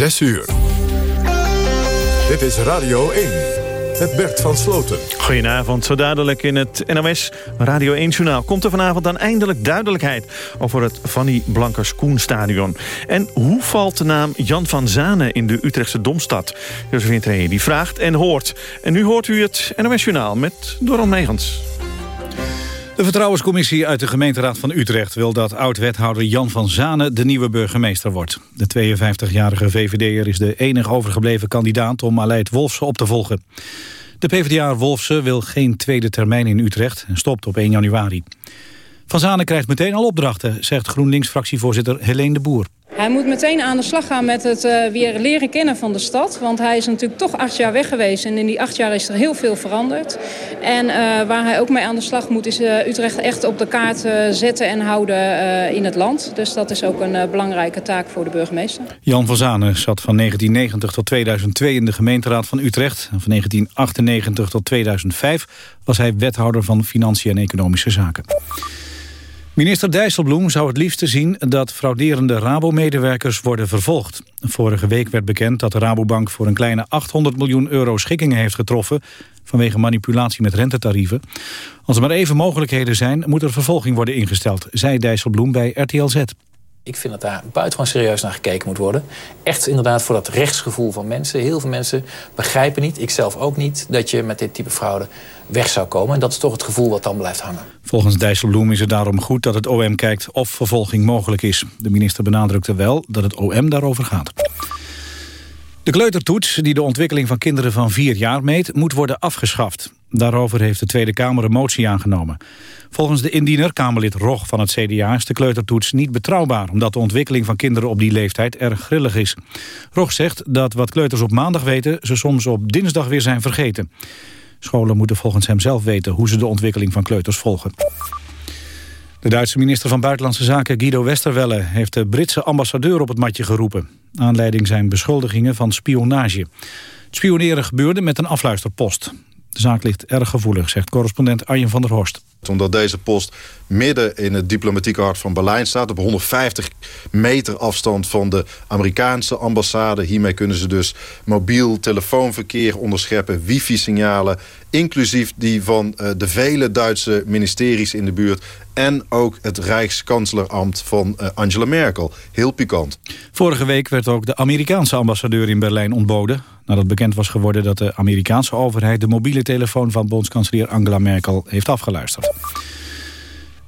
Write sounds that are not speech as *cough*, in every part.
6 uur. Dit is Radio 1 met Bert van Sloten. Goedenavond, zo dadelijk in het NOS Radio 1-journaal... komt er vanavond dan eindelijk duidelijkheid over het Fanny Blankers-Koen-stadion. En hoe valt de naam Jan van Zanen in de Utrechtse Domstad? Josephine Tree die vraagt en hoort. En nu hoort u het NOS-journaal met Doran Megens. De Vertrouwenscommissie uit de gemeenteraad van Utrecht wil dat oud-wethouder Jan van Zanen de nieuwe burgemeester wordt. De 52-jarige VVD'er is de enige overgebleven kandidaat om Aleid Wolfsen op te volgen. De PvdA Wolfsen wil geen tweede termijn in Utrecht en stopt op 1 januari. Van Zanen krijgt meteen al opdrachten, zegt GroenLinks-fractievoorzitter Helene de Boer. Hij moet meteen aan de slag gaan met het uh, weer leren kennen van de stad. Want hij is natuurlijk toch acht jaar weg geweest. En in die acht jaar is er heel veel veranderd. En uh, waar hij ook mee aan de slag moet is uh, Utrecht echt op de kaart zetten en houden in het land. Dus dat is ook een belangrijke taak voor de burgemeester. Jan van Zanen zat van 1990 tot 2002 in de gemeenteraad van Utrecht. En van 1998 tot 2005 was hij wethouder van Financiën en Economische Zaken. Minister Dijsselbloem zou het liefste zien dat frauderende Rabo-medewerkers worden vervolgd. Vorige week werd bekend dat de Rabobank voor een kleine 800 miljoen euro schikkingen heeft getroffen vanwege manipulatie met rentetarieven. Als er maar even mogelijkheden zijn, moet er vervolging worden ingesteld, zei Dijsselbloem bij RTL Z. Ik vind dat daar buitengewoon serieus naar gekeken moet worden. Echt inderdaad voor dat rechtsgevoel van mensen. Heel veel mensen begrijpen niet, ik zelf ook niet... dat je met dit type fraude weg zou komen. En dat is toch het gevoel wat dan blijft hangen. Volgens Dijsselbloem is het daarom goed dat het OM kijkt of vervolging mogelijk is. De minister benadrukte wel dat het OM daarover gaat. De kleutertoets, die de ontwikkeling van kinderen van vier jaar meet... moet worden afgeschaft. Daarover heeft de Tweede Kamer een motie aangenomen. Volgens de indiener, Kamerlid Rog van het CDA... is de kleutertoets niet betrouwbaar... omdat de ontwikkeling van kinderen op die leeftijd erg grillig is. Rog zegt dat wat kleuters op maandag weten... ze soms op dinsdag weer zijn vergeten. Scholen moeten volgens hem zelf weten... hoe ze de ontwikkeling van kleuters volgen. De Duitse minister van Buitenlandse Zaken Guido Westerwelle... heeft de Britse ambassadeur op het matje geroepen. Aanleiding zijn beschuldigingen van spionage. Het spioneren gebeurde met een afluisterpost. De zaak ligt erg gevoelig, zegt correspondent Arjen van der Horst. Omdat deze post midden in het diplomatieke hart van Berlijn staat... op 150 meter afstand van de Amerikaanse ambassade. Hiermee kunnen ze dus mobiel telefoonverkeer onderscheppen... wifi-signalen, inclusief die van uh, de vele Duitse ministeries in de buurt... en ook het Rijkskanselambt van uh, Angela Merkel. Heel pikant. Vorige week werd ook de Amerikaanse ambassadeur in Berlijn ontboden... nadat bekend was geworden dat de Amerikaanse overheid... de mobiele telefoon van bondskanselier Angela Merkel heeft afgeluisterd.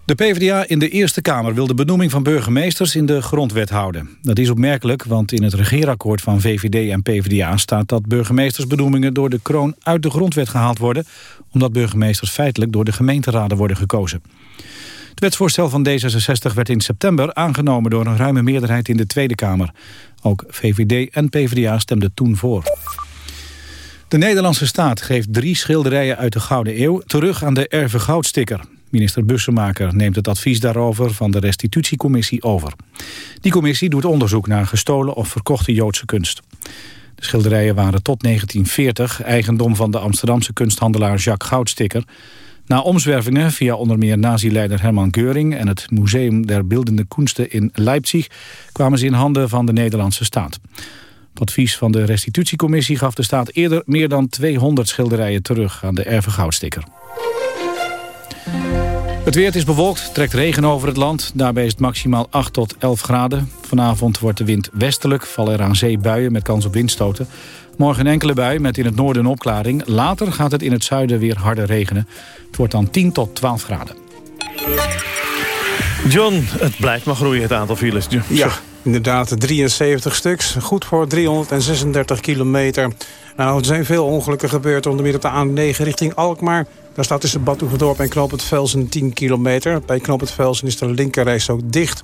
De PvdA in de Eerste Kamer wil de benoeming van burgemeesters in de grondwet houden. Dat is opmerkelijk, want in het regeerakkoord van VVD en PvdA staat dat burgemeestersbenoemingen door de kroon uit de grondwet gehaald worden, omdat burgemeesters feitelijk door de gemeenteraden worden gekozen. Het wetsvoorstel van D66 werd in september aangenomen door een ruime meerderheid in de Tweede Kamer. Ook VVD en PvdA stemden toen voor. De Nederlandse staat geeft drie schilderijen uit de Gouden Eeuw terug aan de Erve Goudsticker. Minister Bussemaker neemt het advies daarover van de restitutiecommissie over. Die commissie doet onderzoek naar gestolen of verkochte Joodse kunst. De schilderijen waren tot 1940 eigendom van de Amsterdamse kunsthandelaar Jacques Goudsticker. Na omzwervingen via onder meer nazi-leider Herman Geuring... en het Museum der Beeldende Kunsten in Leipzig... kwamen ze in handen van de Nederlandse staat. Op advies van de restitutiecommissie gaf de staat eerder... meer dan 200 schilderijen terug aan de Erve Goudsticker. Het weer is bewolkt, trekt regen over het land. Daarbij is het maximaal 8 tot 11 graden. Vanavond wordt de wind westelijk, vallen er aan zee buien met kans op windstoten. Morgen enkele bui met in het noorden een opklaring. Later gaat het in het zuiden weer harder regenen. Het wordt dan 10 tot 12 graden. John, het blijft maar groeien het aantal files. Ja, inderdaad 73 stuks. Goed voor 336 kilometer. Nou, er zijn veel ongelukken gebeurd, onder meer op de A9 richting Alkmaar. Daar staat tussen Badhoevedorp en Knoop het Velsen 10 kilometer. Bij Knoop het Velsen is de linkerreis ook dicht.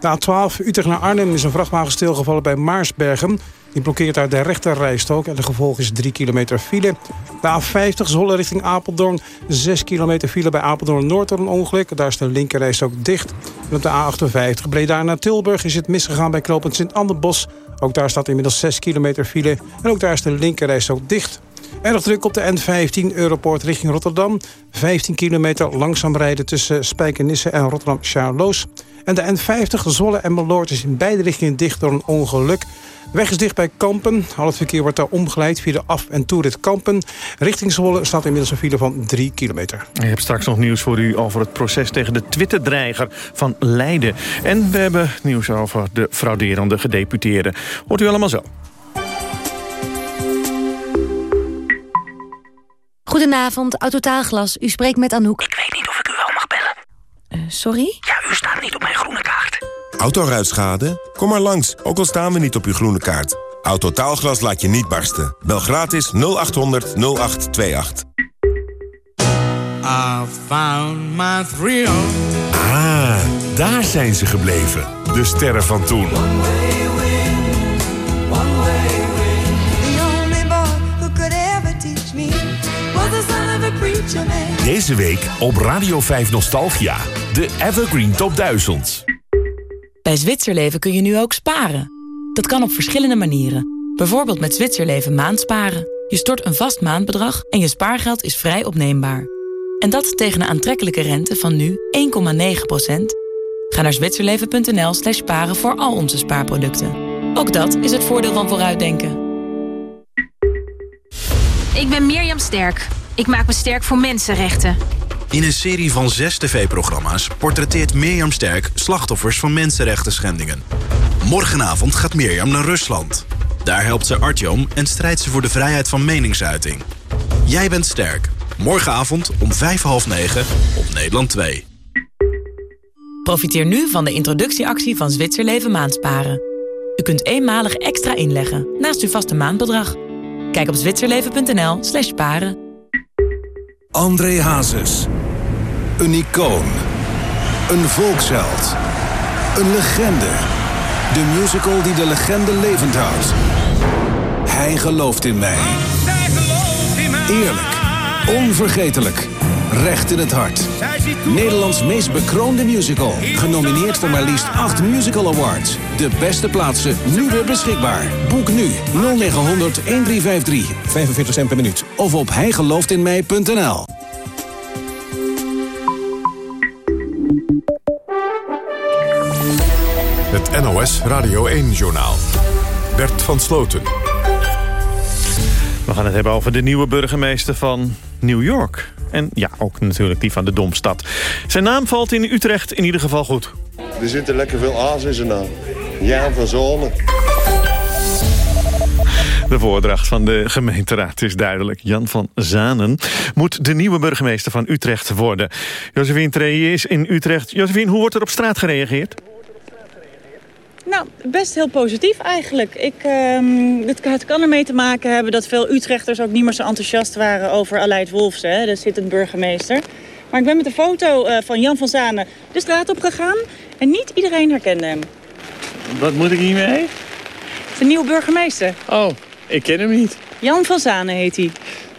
De A12 Utrecht naar Arnhem is een vrachtwagen stilgevallen bij Maarsbergen. Die blokkeert daar de rechterrijstrook en de gevolg is 3 kilometer file. De A50 Zolle richting Apeldoorn. 6 kilometer file bij Apeldoorn Noord door een ongeluk. Daar is de linkerrijstrook dicht. En op de A58 Breda naar Tilburg is het misgegaan bij knooppunt Sint-Anderbos. Ook daar staat inmiddels 6 kilometer file. En ook daar is de linkerrijstrook dicht. Erg druk op de N15 Europoort richting Rotterdam. 15 kilometer langzaam rijden tussen Spijkenisse en Rotterdam-Charloes. En de N50 Zolle en Meloord is in beide richtingen dicht door een ongeluk. Weg is dicht bij Kampen. Al het verkeer wordt daar omgeleid via de af- en toerit Kampen. Richting Zwolle staat inmiddels een file van 3 kilometer. Ik heb straks nog nieuws voor u over het proces tegen de Twitter-dreiger van Leiden. En we hebben nieuws over de frauderende gedeputeerde. Hoort u allemaal zo. Goedenavond, Autotaalglas. U spreekt met Anouk. Ik weet niet of ik u wel mag bellen. Uh, sorry? Ja, u staat niet op mijn groene kaart. Autoruitschade? Kom maar langs, ook al staan we niet op uw groene kaart. Autotaalglas laat je niet barsten. Bel gratis 0800 0828. I found my thrill. Ah, daar zijn ze gebleven. De sterren van toen. Deze week op Radio 5 Nostalgia. De Evergreen Top 1000. Bij Zwitserleven kun je nu ook sparen. Dat kan op verschillende manieren. Bijvoorbeeld met Zwitserleven maandsparen. Je stort een vast maandbedrag en je spaargeld is vrij opneembaar. En dat tegen een aantrekkelijke rente van nu 1,9%. Ga naar zwitserleven.nl slash sparen voor al onze spaarproducten. Ook dat is het voordeel van vooruitdenken. Ik ben Mirjam Sterk. Ik maak me sterk voor mensenrechten. In een serie van zes tv-programma's portretteert Mirjam Sterk slachtoffers van mensenrechten schendingen. Morgenavond gaat Mirjam naar Rusland. Daar helpt ze Artyom en strijdt ze voor de vrijheid van meningsuiting. Jij bent sterk. Morgenavond om vijf half negen op Nederland 2. Profiteer nu van de introductieactie van Zwitserleven Maandsparen. U kunt eenmalig extra inleggen naast uw vaste maandbedrag. Kijk op zwitserleven.nl slash sparen. André Hazes. Een icoon. Een volksheld. Een legende. De musical die de legende levend houdt. Hij gelooft in mij. Eerlijk. Onvergetelijk. Recht in het hart. Nederlands meest bekroonde musical. Genomineerd voor maar liefst 8 musical awards. De beste plaatsen nu weer beschikbaar. Boek nu 0900 1353. 45 cent per minuut. Of op hijgelooftinmij.nl. Het NOS Radio 1-journaal. Bert van Sloten. We gaan het hebben over de nieuwe burgemeester van New York. En ja, ook natuurlijk die van de Domstad. Zijn naam valt in Utrecht in ieder geval goed. Er zitten lekker veel aas in zijn naam. Jaan van Zone. De voordracht van de gemeenteraad is duidelijk. Jan van Zanen moet de nieuwe burgemeester van Utrecht worden. Josephine Treje is in Utrecht. Josephine, hoe wordt er op straat gereageerd? Nou, best heel positief eigenlijk. Ik, um, het, het, kan ermee te maken hebben dat veel Utrechters ook niet meer zo enthousiast waren over Aleid Wolfs, hè, de zittend burgemeester. Maar ik ben met een foto uh, van Jan van Zanen de straat op gegaan en niet iedereen herkende hem. Wat moet ik hiermee? De nieuwe burgemeester. Oh, ik ken hem niet. Jan van Zanen heet hij.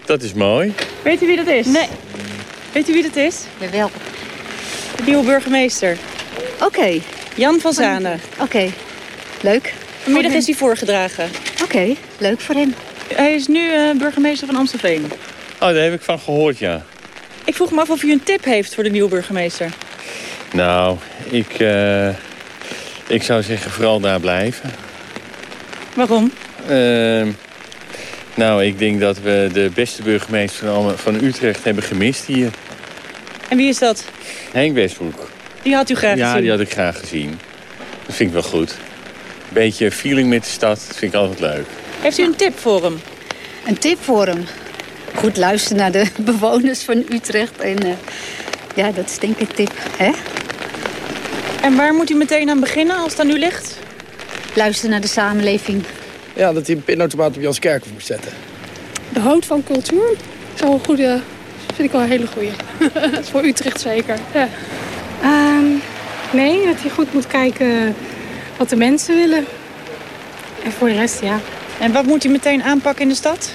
Dat is mooi. Weet u wie dat is? Nee. Weet u wie dat is? Jawel. De nieuwe burgemeester. Oké. Okay. Jan van Zanen. Oké, okay. leuk. Vanmiddag is hij voorgedragen. Oké, okay. leuk voor hem. Hij is nu uh, burgemeester van Amstelveen. Oh, daar heb ik van gehoord, ja. Ik vroeg me af of u een tip heeft voor de nieuwe burgemeester. Nou, ik, uh, ik zou zeggen vooral daar blijven. Waarom? Uh, nou, ik denk dat we de beste burgemeester van, van Utrecht hebben gemist hier. En wie is dat? Henk Westbroek. Die had u graag ja, gezien? Ja, die had ik graag gezien. Dat vind ik wel goed. Beetje feeling met de stad, dat vind ik altijd leuk. Heeft u een tip voor hem? Een tip voor hem? Goed luisteren naar de *laughs* bewoners van Utrecht. En uh, ja, dat is denk ik een tip, hè? En waar moet u meteen aan beginnen als het aan u ligt? Luisteren naar de samenleving. Ja, dat hij een pinautomaat op Jans Kerkhof moet zetten. De hoofd van cultuur? Zo een goede, vind ik wel een hele goede. *laughs* dat is voor Utrecht zeker, ja. Um, nee, dat hij goed moet kijken wat de mensen willen. En voor de rest, ja. En wat moet hij meteen aanpakken in de stad?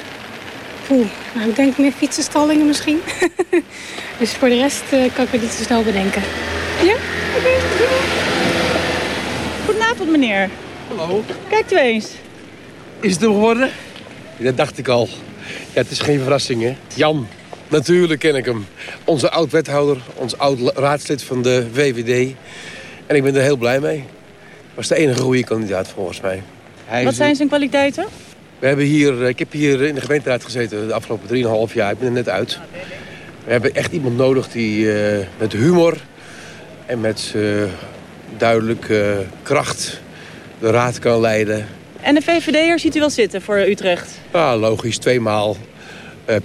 Oeh, nou, ik denk meer fietsenstallingen misschien. *laughs* dus voor de rest uh, kan ik me niet zo snel bedenken. Ja? Oké. Okay. Goedenavond, meneer. Hallo. Kijkt u eens. Is het hem geworden? Dat dacht ik al. Ja, het is geen verrassing, hè? Jan. Natuurlijk ken ik hem. Onze oud-wethouder, ons oud-raadslid van de VVD. En ik ben er heel blij mee. Was de enige goede kandidaat volgens mij. Hij Wat zijn zijn kwaliteiten? We hebben hier, eh, ik heb hier in de gemeenteraad gezeten de afgelopen 3,5 jaar. Ik ben er net uit. We hebben echt iemand nodig die eh, met humor en met eh, duidelijke kracht de raad kan leiden. En de VVD'er ziet u wel zitten voor Utrecht? Ja, logisch, tweemaal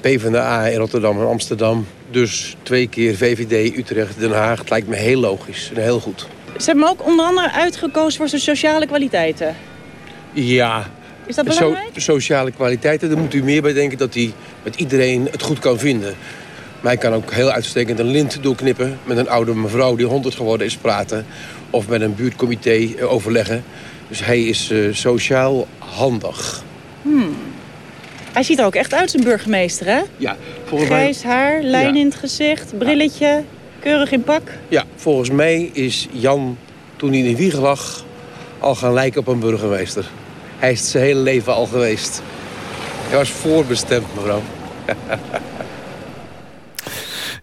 PvdA in Rotterdam en Amsterdam. Dus twee keer VVD, Utrecht, Den Haag. Het lijkt me heel logisch en heel goed. Ze hebben hem ook onder andere uitgekozen voor zijn sociale kwaliteiten. Ja. Is dat belangrijk? sociale kwaliteiten, daar moet u meer bij denken dat hij met iedereen het goed kan vinden. Hij kan ook heel uitstekend een lint doorknippen... met een oude mevrouw die 100 geworden is praten... of met een buurtcomité eh, overleggen. Dus hij is eh, sociaal handig. Hmm. Hij ziet er ook echt uit, zijn burgemeester, hè? Ja, volgens mij, Grijs haar, lijn Ja. in het gezicht, brilletje, keurig in pak. ja, volgens mij is Jan, toen hij in de wieg lag... al gaan lijken op een burgemeester. Hij is zijn hele leven al geweest. Hij was voorbestemd, mevrouw. *laughs*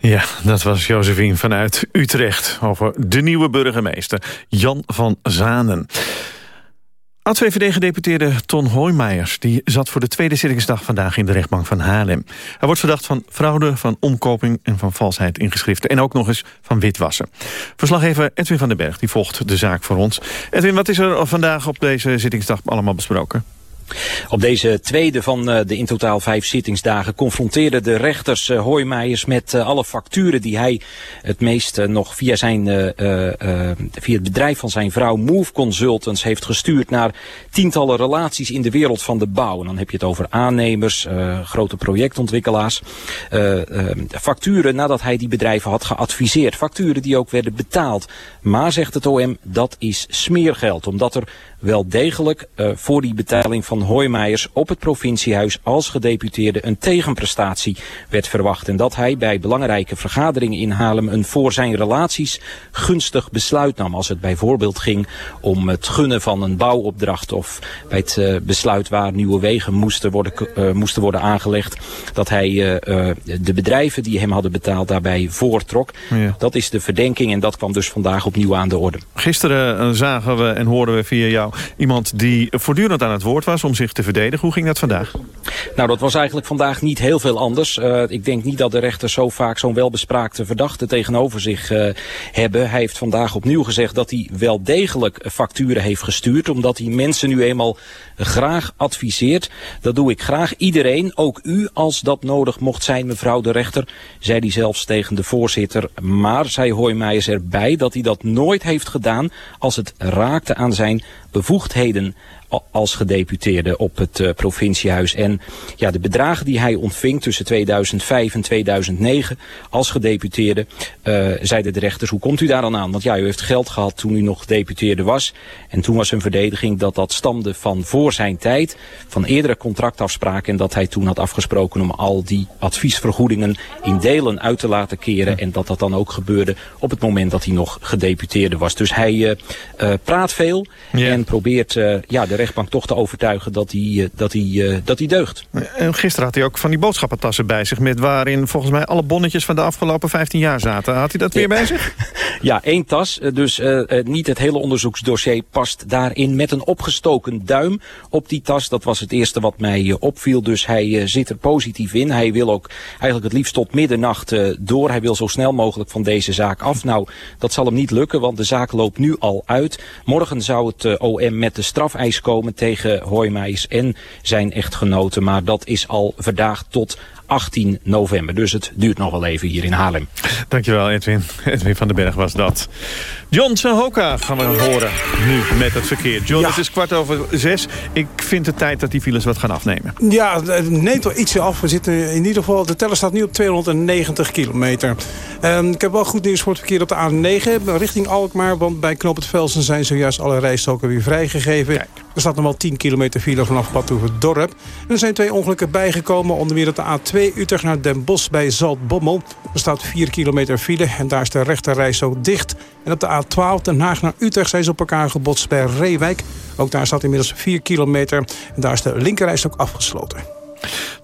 Ja, dat was Josephine vanuit Utrecht over de nieuwe burgemeester Jan van Zanen. Oud-VVD-gedeputeerde Ton Hoijmeijers die zat voor de tweede zittingsdag vandaag in de rechtbank van Haarlem. Hij wordt verdacht van fraude, van omkoping en van valsheid in geschriften. En ook nog eens van witwassen. Verslaggever Edwin van den Berg die volgt de zaak voor ons. Edwin, wat is er vandaag op deze zittingsdag allemaal besproken? Op deze tweede van eh, de in totaal vijf zittingsdagen confronteerden de rechters uh, Hoijmeijers met uh, alle facturen die hij het meest nog via, zijn, via het bedrijf van zijn vrouw Move Consultants heeft gestuurd naar tientallen relaties in de wereld van de bouw. En dan heb je het over aannemers, grote projectontwikkelaars. facturen nadat hij die bedrijven had geadviseerd. Facturen die ook werden betaald. Maar zegt het OM, dat is smeergeld. Omdat er wel degelijk voor die betaling van Hoijmeijers op het provinciehuis als gedeputeerde een tegenprestatie werd verwacht. En dat hij bij belangrijke vergaderingen in Haarlem een voor zijn relaties gunstig besluit nam. Als het bijvoorbeeld ging om het gunnen van een bouwopdracht of bij het uh, besluit waar nieuwe wegen moesten worden, uh, moesten worden aangelegd. Dat hij de bedrijven die hem hadden betaald daarbij voortrok. Ja. Dat is de verdenking en dat kwam dus vandaag opnieuw aan de orde. Gisteren zagen we en hoorden we via jou iemand die voortdurend aan het woord was om zich te verdedigen. Hoe ging dat vandaag? Nou, dat was eigenlijk vandaag niet heel veel anders. Uh, ik denk niet dat de rechters zo vaak zo'n welbespraakte verdachte tegenover zich uh, hebben. Hij heeft vandaag opnieuw gezegd dat hij wel degelijk facturen heeft gestuurd. Omdat hij mensen nu eenmaal graag adviseert. Dat doe ik graag. Iedereen, ook u, als dat nodig mocht zijn, mevrouw de rechter. Zei hij zelfs tegen de voorzitter. Maar, zei Hoijmeijers erbij, dat hij dat nooit heeft gedaan als het raakte aan zijn bevoegdheden als gedeputeerde op het uh, provinciehuis. En ja, de bedragen die hij ontving tussen 2005 en 2009 als gedeputeerde, uh, zeiden de rechters, hoe komt u daar dan aan? Want ja, u heeft geld gehad toen u nog gedeputeerde was. En toen was een verdediging dat dat stamde van voor zijn tijd, van eerdere contractafspraken. En dat hij toen had afgesproken om al die adviesvergoedingen in delen uit te laten keren. En dat dat dan ook gebeurde op het moment dat hij nog gedeputeerde was. Dus hij uh, praat veel ja. en probeert ja, de rechtbank toch te overtuigen dat hij, dat hij, dat hij deugt. En gisteren had hij ook van die boodschappentassen bij zich... met waarin volgens mij alle bonnetjes van de afgelopen 15 jaar zaten. Had hij dat weer bij zich? *laughs* Ja, één tas. Dus uh, niet het hele onderzoeksdossier past daarin met een opgestoken duim op die tas. Dat was het eerste wat mij opviel. Dus hij zit er positief in. Hij wil ook eigenlijk het liefst tot middernacht door. Hij wil zo snel mogelijk van deze zaak af. Nou, dat zal hem niet lukken, want de zaak loopt nu al uit. Morgen zou het OM met de strafeis komen tegen Hoijmeijs en zijn echtgenoten. Maar dat is al verdaagd tot 18 november. Dus het duurt nog wel even hier in Haarlem. Dankjewel Edwin. *laughs* Edwin van den Berg was dat. John Sahoka gaan we horen nu met het verkeer. John, ja. het is kwart over zes. Ik vind het tijd dat die files wat gaan afnemen. Ja, het neemt wel ietsje af. We zitten in ieder geval, de teller staat nu op 290 kilometer. Um, ik heb wel goed nieuws voor het verkeer op de A9 richting Alkmaar. Want bij Knoop het Velsen zijn zojuist alle rijstroken weer vrijgegeven. Kijk. Er staat nog wel 10 kilometer file vanaf Dorp. En er zijn twee ongelukken bijgekomen. Onder meer op de A2 Utrecht naar Den Bosch bij Zaltbommel. Er staat 4 kilometer file en daar is de rechterreis ook dicht. En op de A12 Den Haag naar Utrecht zijn ze op elkaar gebotst bij Reewijk. Ook daar staat inmiddels 4 kilometer. En daar is de linkerreis ook afgesloten.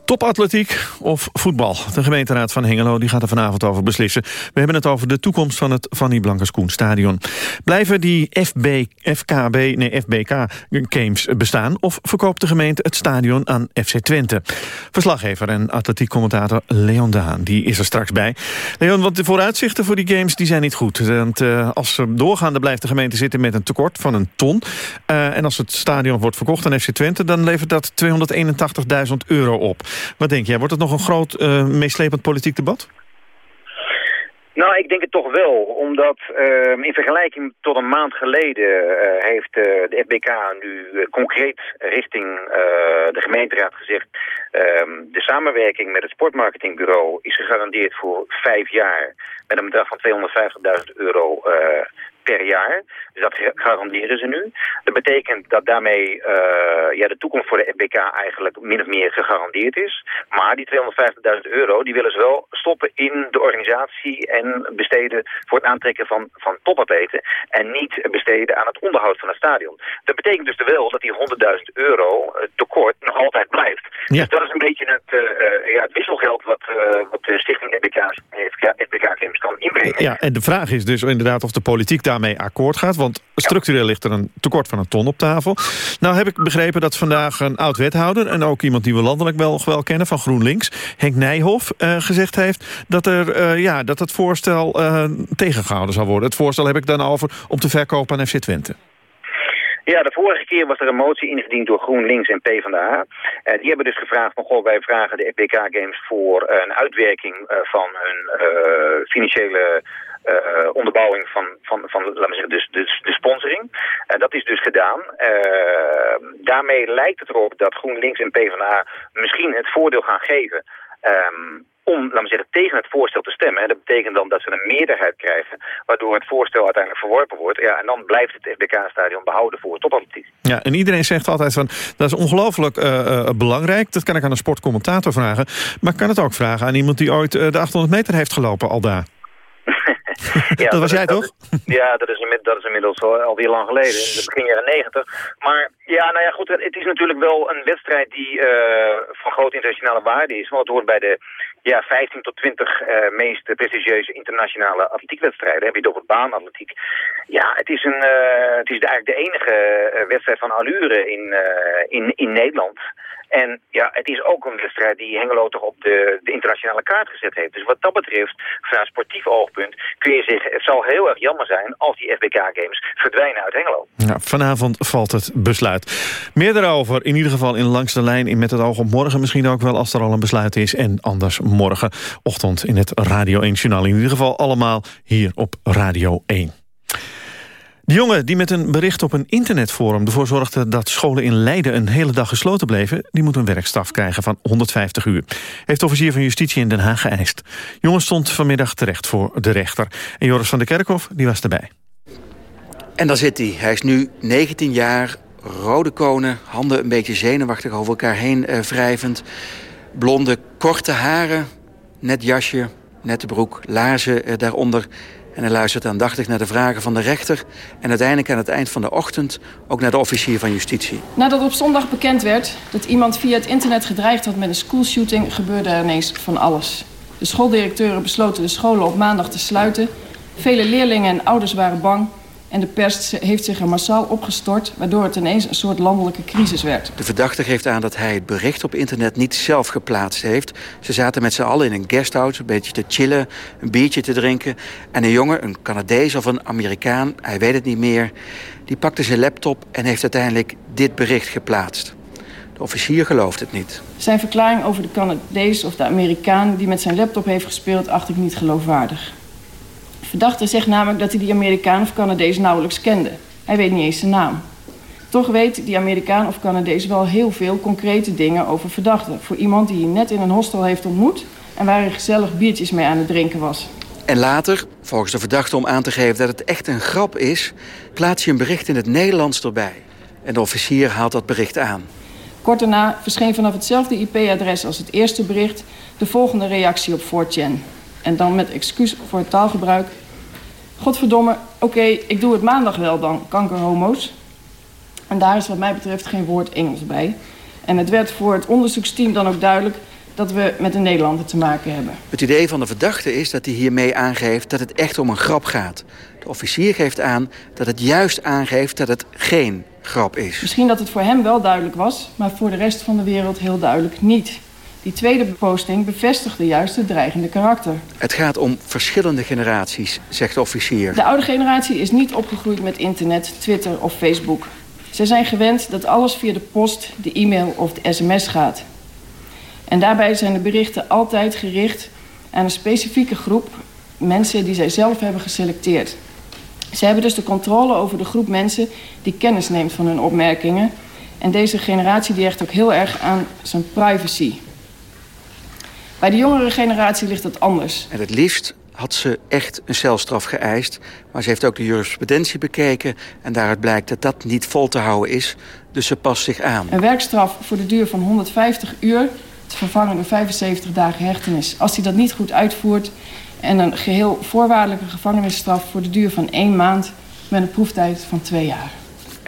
Topatletiek of voetbal? De gemeenteraad van Hengelo die gaat er vanavond over beslissen. We hebben het over de toekomst van het Fanny Blankers-Koen stadion. Blijven die FB, FKB, nee, FBK Games bestaan... of verkoopt de gemeente het stadion aan FC Twente? Verslaggever en atletiekcommentator Leon Daan die is er straks bij. Leon, want de vooruitzichten voor die games die zijn niet goed. Want uh, als ze doorgaan, dan blijft de gemeente zitten met een tekort van een ton. Uh, en als het stadion wordt verkocht aan FC Twente... dan levert dat 281.000 euro op. Wat denk jij, wordt het nog een groot uh, meeslepend politiek debat? Nou, ik denk het toch wel, omdat uh, in vergelijking tot een maand geleden uh, heeft uh, de FBK nu concreet richting de gemeenteraad gezegd... Ehm, de samenwerking met het sportmarketingbureau is gegarandeerd voor vijf jaar met een bedrag van 250.000 euro per jaar. Dus dat garanderen ze nu. Dat betekent dat daarmee uh, ja, de toekomst voor de FBK eigenlijk min of meer gegarandeerd is. Maar die 250.000 euro die willen ze wel stoppen in de organisatie en besteden voor het aantrekken van, van topatleten. En niet besteden aan het onderhoud van het stadion. Dat betekent dus wel dat die 100.000 euro uh, tekort nog altijd blijft. Ja. Dus dat is een beetje het, uh, ja, het wisselgeld wat, wat de stichting FBK, FBK Games kan inbrengen. Ja, en de vraag is dus inderdaad of de politiek daarmee akkoord gaat. Want structureel ligt er een tekort van een ton op tafel. Nou heb ik begrepen dat vandaag een oud-wethouder... en ook iemand die we landelijk wel, wel kennen van GroenLinks... Henk Nijhoff uh, gezegd heeft dat, er, uh, ja, dat het voorstel uh, tegengehouden zal worden. Het voorstel heb ik dan over om te verkopen aan FC Twente. Ja, de vorige keer was er een motie ingediend door GroenLinks en PvdA. Uh, die hebben dus gevraagd van, goh, wij vragen de FBK Games voor een uitwerking van hun financiële uh, onderbouwing van, van, van laten we zeggen, dus, dus de sponsoring. En dat is dus gedaan. Uh, daarmee lijkt het erop dat GroenLinks en PvdA misschien het voordeel gaan geven... Um, om, laten we zeggen, tegen het voorstel te stemmen. Dat betekent dan dat ze een meerderheid krijgen, waardoor het voorstel uiteindelijk verworpen wordt. Ja, en dan blijft het FBK-stadion behouden voor topatletiek. Ja, en iedereen zegt altijd van, dat is ongelooflijk uh, belangrijk. Dat kan ik aan een sportcommentator vragen. Maar ik kan het ook vragen aan iemand die ooit de 800 meter heeft gelopen al daar. *laughs* ja, dat was jij toch? ja, dat is, inmiddels, dat is inmiddels al, alweer lang geleden, in het begin jaren negentig. Maar ja, nou ja, goed, het is natuurlijk wel een wedstrijd die uh, van grote internationale waarde is. Want het hoort bij de ja, 15 tot 20 uh, meest prestigieuze internationale atletiekwedstrijden. heb je toch het baanatletiek. Ja, het is, een, uh, het is eigenlijk de enige wedstrijd van allure in, in, in Nederland. En ja, het is ook een wedstrijd die Hengelo toch op de, de internationale kaart gezet heeft. Dus wat dat betreft, vanuit sportief oogpunt, kun je zeggen... het zal heel erg jammer zijn als die FBK-games verdwijnen uit Hengelo. Ja, vanavond valt het besluit. Meer daarover, in ieder geval in Langs de Lijn... in Met het oog op morgen misschien ook wel als er al een besluit is. En anders morgenochtend in het Radio 1 Journaal. In ieder geval allemaal hier op Radio 1. De jongen die met een bericht op een internetforum ervoor zorgde dat scholen in Leiden een hele dag gesloten bleven, die moet een werkstraf krijgen van 150 uur. Heeft officier van justitie in Den Haag geëist. Jongen stond vanmiddag terecht voor de rechter. En Joris van der Kerkhof die was erbij. En daar zit hij. Hij is nu 19 jaar, rode konen, handen een beetje zenuwachtig over elkaar heen uh, wrijvend. Blonde, korte haren, net jasje, nette broek, laarzen uh, daaronder. En hij luistert aandachtig naar de vragen van de rechter... en uiteindelijk aan het eind van de ochtend ook naar de officier van justitie. Nadat op zondag bekend werd dat iemand via het internet gedreigd had met een schoolshooting... gebeurde er ineens van alles. De schooldirecteuren besloten de scholen op maandag te sluiten. Vele leerlingen en ouders waren bang... En de pers heeft zich er massaal opgestort... waardoor het ineens een soort landelijke crisis werd. De verdachte geeft aan dat hij het bericht op internet niet zelf geplaatst heeft. Ze zaten met z'n allen in een guesthouse, een beetje te chillen... een biertje te drinken. En een jongen, een Canadees of een Amerikaan, hij weet het niet meer... die pakte zijn laptop en heeft uiteindelijk dit bericht geplaatst. De officier gelooft het niet. Zijn verklaring over de Canadees of de Amerikaan... die met zijn laptop heeft gespeeld, acht ik niet geloofwaardig. Verdachte zegt namelijk dat hij die Amerikaan of Canadees nauwelijks kende. Hij weet niet eens zijn naam. Toch weet die Amerikaan of Canadees wel heel veel concrete dingen over verdachten. Voor iemand die hij net in een hostel heeft ontmoet... en waar hij gezellig biertjes mee aan het drinken was. En later, volgens de verdachte om aan te geven dat het echt een grap is... plaats je een bericht in het Nederlands erbij. En de officier haalt dat bericht aan. Kort daarna verscheen vanaf hetzelfde IP-adres als het eerste bericht... de volgende reactie op 4chan. En dan met excuus voor het taalgebruik... Godverdomme, oké, okay, ik doe het maandag wel dan, kankerhomo's. En daar is wat mij betreft geen woord Engels bij. En het werd voor het onderzoeksteam dan ook duidelijk dat we met een Nederlander te maken hebben. Het idee van de verdachte is dat hij hiermee aangeeft dat het echt om een grap gaat. De officier geeft aan dat het juist aangeeft dat het geen grap is. Misschien dat het voor hem wel duidelijk was, maar voor de rest van de wereld heel duidelijk niet. Die tweede posting bevestigde juist het dreigende karakter. Het gaat om verschillende generaties, zegt de officier. De oude generatie is niet opgegroeid met internet, Twitter of Facebook. Ze zijn gewend dat alles via de post, de e-mail of de sms gaat. En daarbij zijn de berichten altijd gericht aan een specifieke groep mensen die zij zelf hebben geselecteerd. Ze hebben dus de controle over de groep mensen die kennis neemt van hun opmerkingen. En deze generatie die hecht ook heel erg aan zijn privacy. Bij de jongere generatie ligt het anders. En het liefst had ze echt een celstraf geëist. Maar ze heeft ook de jurisprudentie bekeken. En daaruit blijkt dat dat niet vol te houden is. Dus ze past zich aan. Een werkstraf voor de duur van 150 uur... te vervangen door 75 dagen hechtenis. Als hij dat niet goed uitvoert... en een geheel voorwaardelijke gevangenisstraf... voor de duur van één maand met een proeftijd van twee jaar.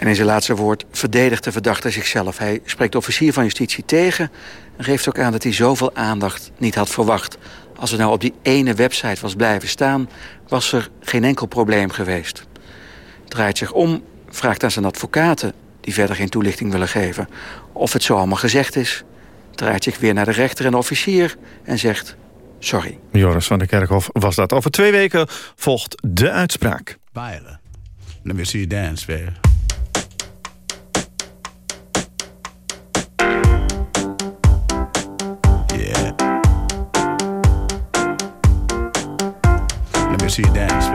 En in zijn laatste woord verdedigt de verdachte zichzelf. Hij spreekt de officier van justitie tegen... en geeft ook aan dat hij zoveel aandacht niet had verwacht... Als het nou op die ene website was blijven staan... was er geen enkel probleem geweest. Draait zich om, vraagt aan zijn advocaten... die verder geen toelichting willen geven... of het zo allemaal gezegd is. Draait zich weer naar de rechter en de officier en zegt... sorry. Joris van der Kerkhof was dat. Over twee weken volgt de uitspraak. Bijlen. Let me see you dance, baby. Let me see you dance,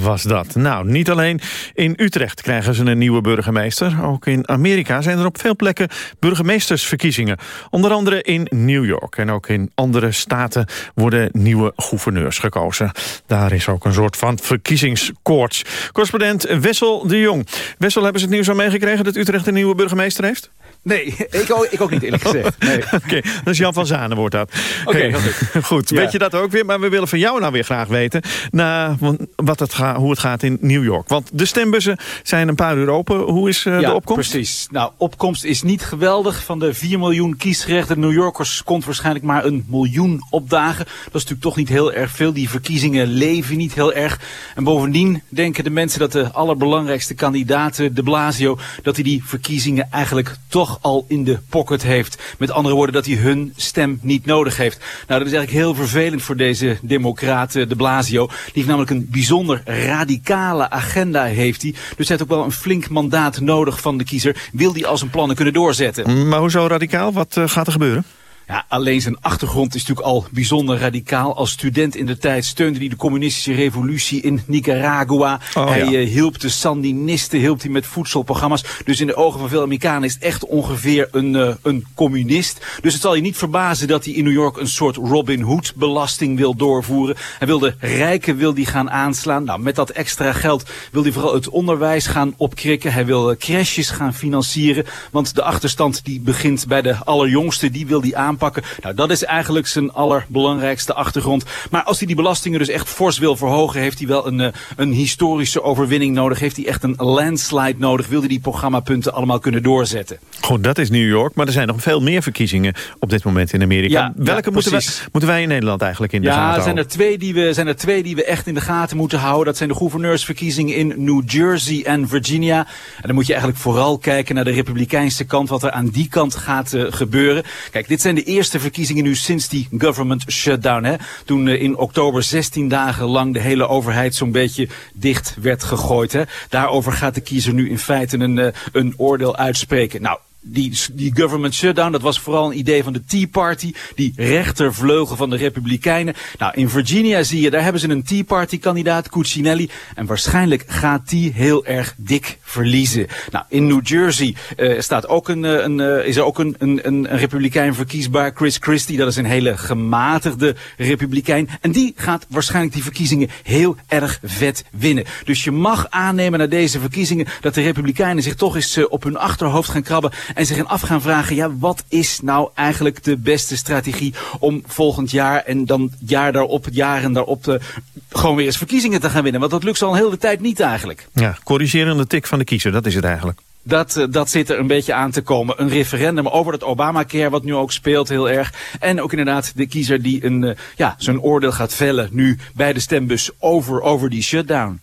was dat. Nou, niet alleen in Utrecht krijgen ze een nieuwe burgemeester. Ook in Amerika zijn er op veel plekken burgemeestersverkiezingen. Onder andere in New York. En ook in andere staten worden nieuwe gouverneurs gekozen. Daar is ook een soort van verkiezingskoorts. Correspondent Wessel de Jong. Wessel, hebben ze het nieuws al meegekregen dat Utrecht een nieuwe burgemeester heeft? Nee, ik ook, ik ook niet eerlijk gezegd. *laughs* Nee. Oké, dus Jan van Zanen wordt dat. Oké. *laughs* Goed, Ja. weet je dat ook weer? Maar we willen van jou nou weer graag weten na, wat het ga, hoe het gaat in New York. Want de stembussen zijn een paar uur open. Hoe is eh, de ja, opkomst? precies. Nou, opkomst is niet geweldig. Van de 4 miljoen kiesgerechtigde New Yorkers komt waarschijnlijk maar een miljoen opdagen. Dat is natuurlijk toch niet heel erg veel. Die verkiezingen leven niet heel erg. En bovendien denken de mensen dat de allerbelangrijkste kandidaat, eh, de Blasio, dat hij die verkiezingen eigenlijk toch al in de pocket heeft. Met andere woorden, dat hij hun stem niet nodig heeft. Nou, dat is eigenlijk heel vervelend voor deze democraat, eh, de Blasio. Die heeft namelijk een bijzonder radicale agenda heeft hij. Dus hij heeft ook wel een flink mandaat nodig van de kiezer. Wil hij al zijn plannen kunnen doorzetten. Maar hoezo radicaal? Wat eh, gaat er gebeuren? Ja, alleen zijn achtergrond is natuurlijk al bijzonder radicaal. Als student in de tijd steunde hij de communistische revolutie in Nicaragua. Oh, hij ja. eh, hielp de Sandinisten, hielp hij met voedselprogramma's. Dus in de ogen van veel Amerikanen is het echt ongeveer een, eh, een communist. Dus het zal je niet verbazen dat hij in New York een soort Robin Hood belasting wil doorvoeren. Hij wil de rijken wil die gaan aanslaan. Nou, met dat extra geld wil hij vooral het onderwijs gaan opkrikken. Hij wil eh, crashes gaan financieren. Want de achterstand die begint bij de allerjongsten, die wil hij aanpakken. Nou, dat is eigenlijk zijn allerbelangrijkste achtergrond. Maar als hij die belastingen dus echt fors wil verhogen, heeft hij wel een, eh, een historische overwinning nodig. Heeft hij echt een landslide nodig. Wil hij die programmapunten allemaal kunnen doorzetten. Goed, dat is New York, maar er zijn nog veel meer verkiezingen op dit moment in Amerika. Ja, Welke ja, moeten, wij, moeten wij in Nederland eigenlijk in de Ja, gaten er zijn houden? er, twee die we, zijn er twee die we echt in de gaten moeten houden. Dat zijn de gouverneursverkiezingen in New Jersey en Virginia. En dan moet je eigenlijk vooral kijken naar de republikeinse kant, wat er aan die kant gaat eh, gebeuren. Kijk, dit zijn de eerste verkiezingen nu sinds die government shutdown. Hè? Toen eh, in oktober 16 dagen lang de hele overheid zo'n beetje dicht werd gegooid. Hè? Daarover gaat de kiezer nu in feite een, eh, een oordeel uitspreken. Nou, die, die government shutdown, dat was vooral een idee van de Tea Party, die rechtervleugel van de Republikeinen. Nou, in Virginia zie je, daar hebben ze een Tea Party kandidaat, Cuccinelli, en waarschijnlijk gaat die heel erg dik verliezen. Nou, in New Jersey eh, staat ook een, eh, een, eh, is er ook een, een, een, Republikein verkiesbaar, Chris Christie, dat is een hele gematigde Republikein, en die gaat waarschijnlijk die verkiezingen heel erg vet winnen. Dus je mag aannemen na deze verkiezingen dat de Republikeinen zich toch eens op hun achterhoofd gaan krabben en zich af gaan vragen, ja, wat is nou eigenlijk de beste strategie om volgend jaar en dan jaar daarop, het jaar en daarop te, gewoon weer eens verkiezingen te gaan winnen? Want dat lukt ze al een hele tijd niet eigenlijk. Ja, corrigerende tik van de kiezer, dat is het eigenlijk. Dat, eh, dat zit er een beetje aan te komen. Een referendum over het Obamacare, wat nu ook speelt heel erg. En ook inderdaad de kiezer die een, eh, ja, zijn oordeel gaat vellen nu bij de stembus over, over die shutdown.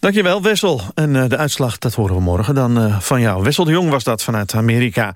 Dankjewel, Wessel. En eh, de uitslag, dat horen we morgen dan eh, van jou. Wessel de Jong was dat vanuit Amerika.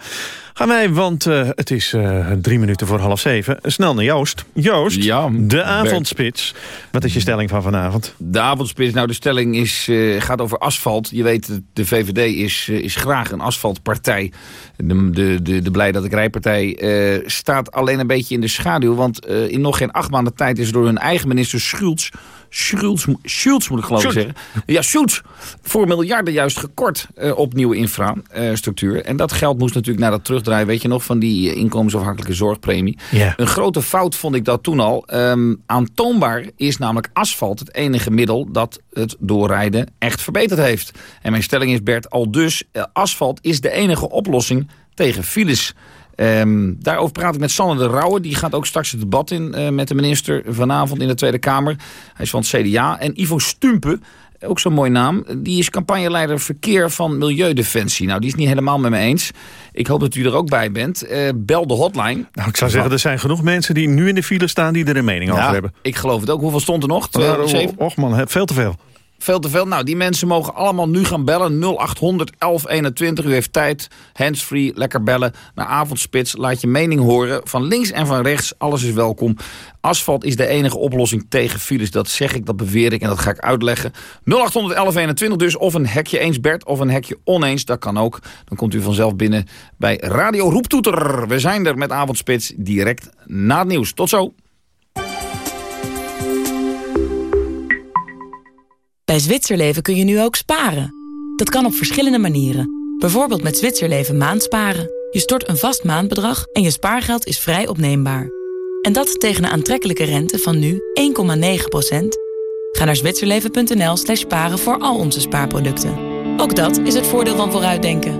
Gaan wij, want eh, het is drie minuten voor half zeven. Snel naar Joost. Joost, de avondspits. Wat is je stelling van vanavond? De avondspits, nou de stelling is, gaat over asfalt. Je weet, de VVD is, is graag een asfaltpartij. De, de, de, de Blij dat ik rijpartij staat alleen een beetje in de schaduw. Want in nog geen acht maanden tijd is door hun eigen minister Schultz... Schultz, Schultz moet ik geloof ik zeggen. Ja, Schultz. Voor miljarden juist gekort eh, op nieuwe infrastructuur. en dat geld moest natuurlijk naar dat terugdraaien. Weet je nog, van die eh, inkomensafhankelijke zorgpremie. Een grote fout vond ik dat toen al. Ehm, aantoonbaar is namelijk asfalt het enige middel dat het doorrijden echt verbeterd heeft. En mijn stelling is Bert, al dus eh, asfalt is de enige oplossing tegen files. Ehm, daarover praat ik met Sanne de Rauwe. Die gaat ook straks het debat in eh, met de minister vanavond in de Tweede Kamer. Hij is van het CDA. En Ivo Stumpe, ook zo'n mooi naam. Die is campagneleider verkeer van Milieudefensie. Nou, die is niet helemaal met me eens. Ik hoop dat u er ook bij bent. Eh, bel de hotline. Nou, ik zou zeggen, er zijn genoeg mensen die nu in de file staan... die er een mening Ja, over hebben. ik geloof het ook. Hoeveel stond er nog? Uh, Twee, zeven? och man, veel te veel. Veel te veel. Nou, die mensen mogen allemaal nu gaan bellen. 0800 1121. U heeft tijd. Handsfree. Lekker bellen. Naar avondspits. Laat je mening horen. Van links en van rechts. Alles is welkom. Asfalt is de enige oplossing tegen files. Dat zeg ik, dat beweer ik en dat ga ik uitleggen. 0800 1121 dus. Of een hekje eens Bert of een hekje oneens. Dat kan ook. Dan komt u vanzelf binnen bij Radio Roeptoeter. We zijn er met avondspits direct na het nieuws. Tot zo. Bij Zwitserleven kun je nu ook sparen. Dat kan op verschillende manieren. Bijvoorbeeld met Zwitserleven maandsparen. Je stort een vast maandbedrag en je spaargeld is vrij opneembaar. En dat tegen een aantrekkelijke rente van nu 1,9%. Ga naar zwitserleven.nl slash sparen voor al onze spaarproducten. Ook dat is het voordeel van vooruitdenken.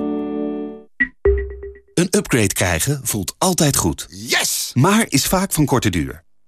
Een upgrade krijgen voelt altijd goed. Yes! Maar is vaak van korte duur.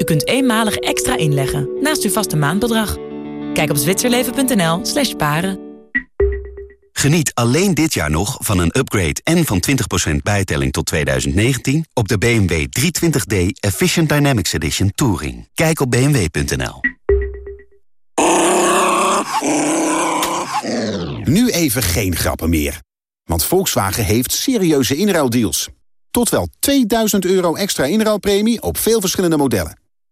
U kunt eenmalig extra inleggen naast uw vaste maandbedrag. Kijk op zwitserleven.nl slash sparen. Geniet alleen dit jaar nog van een upgrade en van 20% bijtelling tot 2019 op de BMW 320d Efficient Dynamics Edition Touring. Kijk op bmw.nl. Nu even geen grappen meer. Want Volkswagen heeft serieuze inruildeals. Tot wel 2000 euro extra inruilpremie op veel verschillende modellen.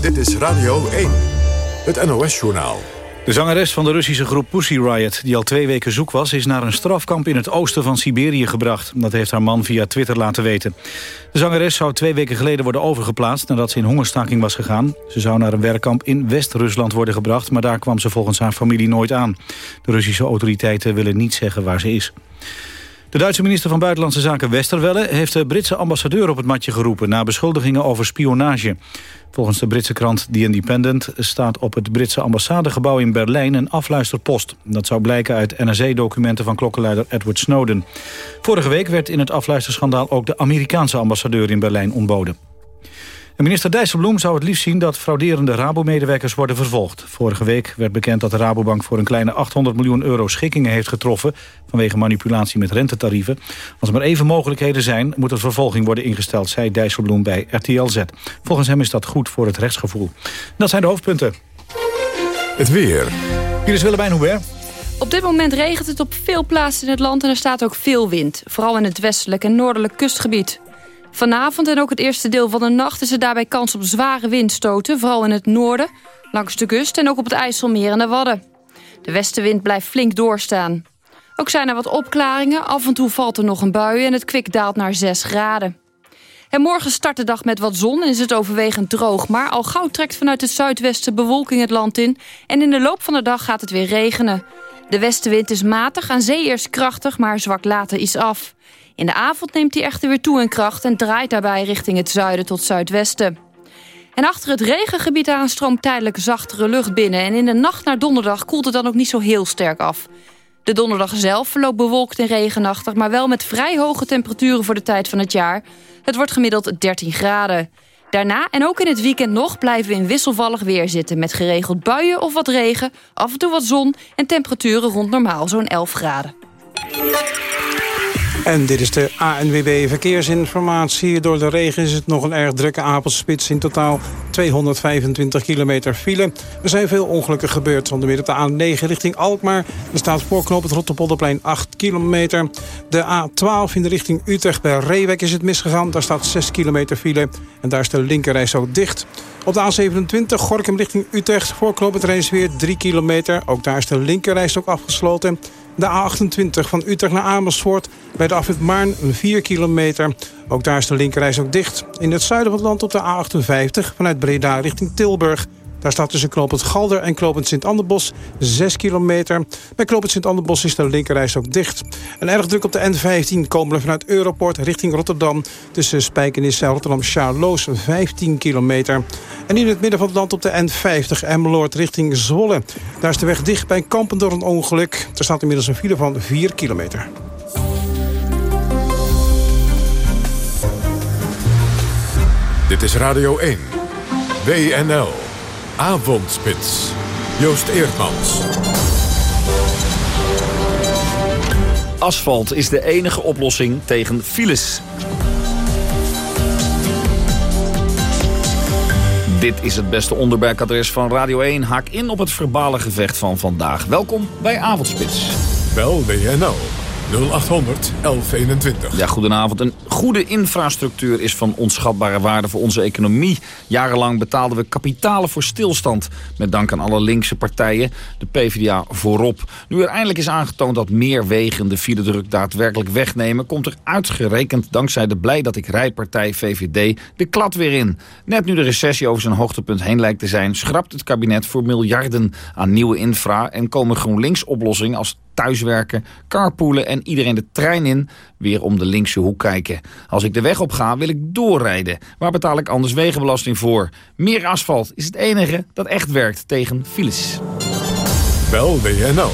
Dit is Radio 1, het NOS-journaal. De zangeres van de Russische groep Pussy Riot, die al twee weken zoek was... is naar een strafkamp in het oosten van Siberië gebracht. Dat heeft haar man via Twitter laten weten. De zangeres zou twee weken geleden worden overgeplaatst... nadat ze in hongerstaking was gegaan. Ze zou naar een werkkamp in West-Rusland worden gebracht... maar daar kwam ze volgens haar familie nooit aan. De Russische autoriteiten willen niet zeggen waar ze is. De Duitse minister van Buitenlandse Zaken Westerwelle... heeft de Britse ambassadeur op het matje geroepen... na beschuldigingen over spionage. Volgens de Britse krant The Independent staat op het Britse ambassadegebouw in Berlijn een afluisterpost. Dat zou blijken uit NRC-documenten van klokkenluider Edward Snowden. Vorige week werd in het afluisterschandaal ook de Amerikaanse ambassadeur in Berlijn ontboden. En minister Dijsselbloem zou het liefst zien dat frauderende Rabo-medewerkers worden vervolgd. Vorige week werd bekend dat de Rabobank voor een kleine 800 miljoen euro schikkingen heeft getroffen vanwege manipulatie met rentetarieven. Als er maar even mogelijkheden zijn, moet er vervolging worden ingesteld, zei Dijsselbloem bij RTL Z. Volgens hem is dat goed voor het rechtsgevoel. Dat zijn de hoofdpunten. Het weer. Hier is Willemijn Hubert. Op dit moment regent het op veel plaatsen in het land en er staat ook veel wind. Vooral in het westelijk en noordelijk kustgebied. Vanavond en ook het eerste deel van de nacht is er daarbij kans op zware windstoten. Vooral in het noorden, langs de kust en ook op het IJsselmeer en de Wadden. De westenwind blijft flink doorstaan. Ook zijn er wat opklaringen. Af en toe valt er nog een bui en het kwik daalt naar 6 graden. En morgen start de dag met wat zon en is het overwegend droog. Maar al gauw trekt vanuit het zuidwesten bewolking het land in. En in de loop van de dag gaat het weer regenen. De westenwind is matig, aan zee eerst krachtig, maar zwakt later iets af. In de avond neemt hij echter weer toe in kracht en draait daarbij richting het zuiden tot zuidwesten. En achter het regengebied aan stroomt tijdelijk zachtere lucht binnen... en in de nacht naar donderdag koelt het dan ook niet zo heel sterk af. De donderdag zelf verloopt bewolkt en regenachtig... maar wel met vrij hoge temperaturen voor de tijd van het jaar. Het wordt gemiddeld 13 graden. Daarna en ook in het weekend nog blijven we in wisselvallig weer zitten... met geregeld buien of wat regen, af en toe wat zon... en temperaturen rond normaal zo'n 11 graden. En dit is de ANWB Verkeersinformatie. Door de regen is het nog een erg drukke avondspits. In totaal 225 kilometer file. Er zijn veel ongelukken gebeurd. Onder meer op de A9 richting Alkmaar. Er staat voorknop het Rotterpolderplein 8 kilometer. De A12 in de richting Utrecht bij Reewek is het misgegaan. Daar staat 6 kilometer file. En daar is de linkerreis ook dicht. Op de A27 Gorkum richting Utrecht. Voorknop het weer 3 kilometer. Ook daar is de linkerreis ook afgesloten. De A28 van Utrecht naar Amersfoort bij de afwit Maarn 4 kilometer. Ook daar is de linkerreis ook dicht. In het zuiden van het land op de A58 vanuit Breda richting Tilburg. Daar staat tussen Knopend Galder en Knopend Sint-Anderbos 6 kilometer. Bij Knopend Sint-Anderbos is de linkerreis ook dicht. En erg druk op de N15 komen vanuit Europort richting Rotterdam. Tussen Spijkenisse en Rotterdam-Charloes 15 kilometer. En in het midden van het land op de N50 Emmeloord richting Zwolle. Daar is de weg dicht bij Kampen door een ongeluk. Er staat inmiddels een file van 4 kilometer. Dit is Radio 1. WNL. Avondspits. Joost Eerdmans. Asfalt is de enige oplossing tegen files. Dit is het beste onderbergadres van Radio 1. Haak in op het verbale gevecht van vandaag. Welkom bij Avondspits. Bel WNL 0800 1121. Ja, goedenavond. Een goede infrastructuur is van onschatbare waarde voor onze economie. Jarenlang betaalden we kapitalen voor stilstand. Met dank aan alle linkse partijen, de PvdA voorop. Nu er eindelijk is aangetoond dat meer wegen de filedruk daadwerkelijk wegnemen... komt er uitgerekend dankzij de blij dat ik rijpartij VVD de klad weer in. Net nu de recessie over zijn hoogtepunt heen lijkt te zijn... schrapt het kabinet voor miljarden aan nieuwe infra... en komen GroenLinks oplossingen als thuiswerken, carpoolen en iedereen de trein in weer om de linkse hoek kijken. Als ik de weg op ga, wil ik doorrijden. Waar betaal ik anders wegenbelasting voor? Meer asfalt is het enige dat echt werkt tegen files. Bel WNL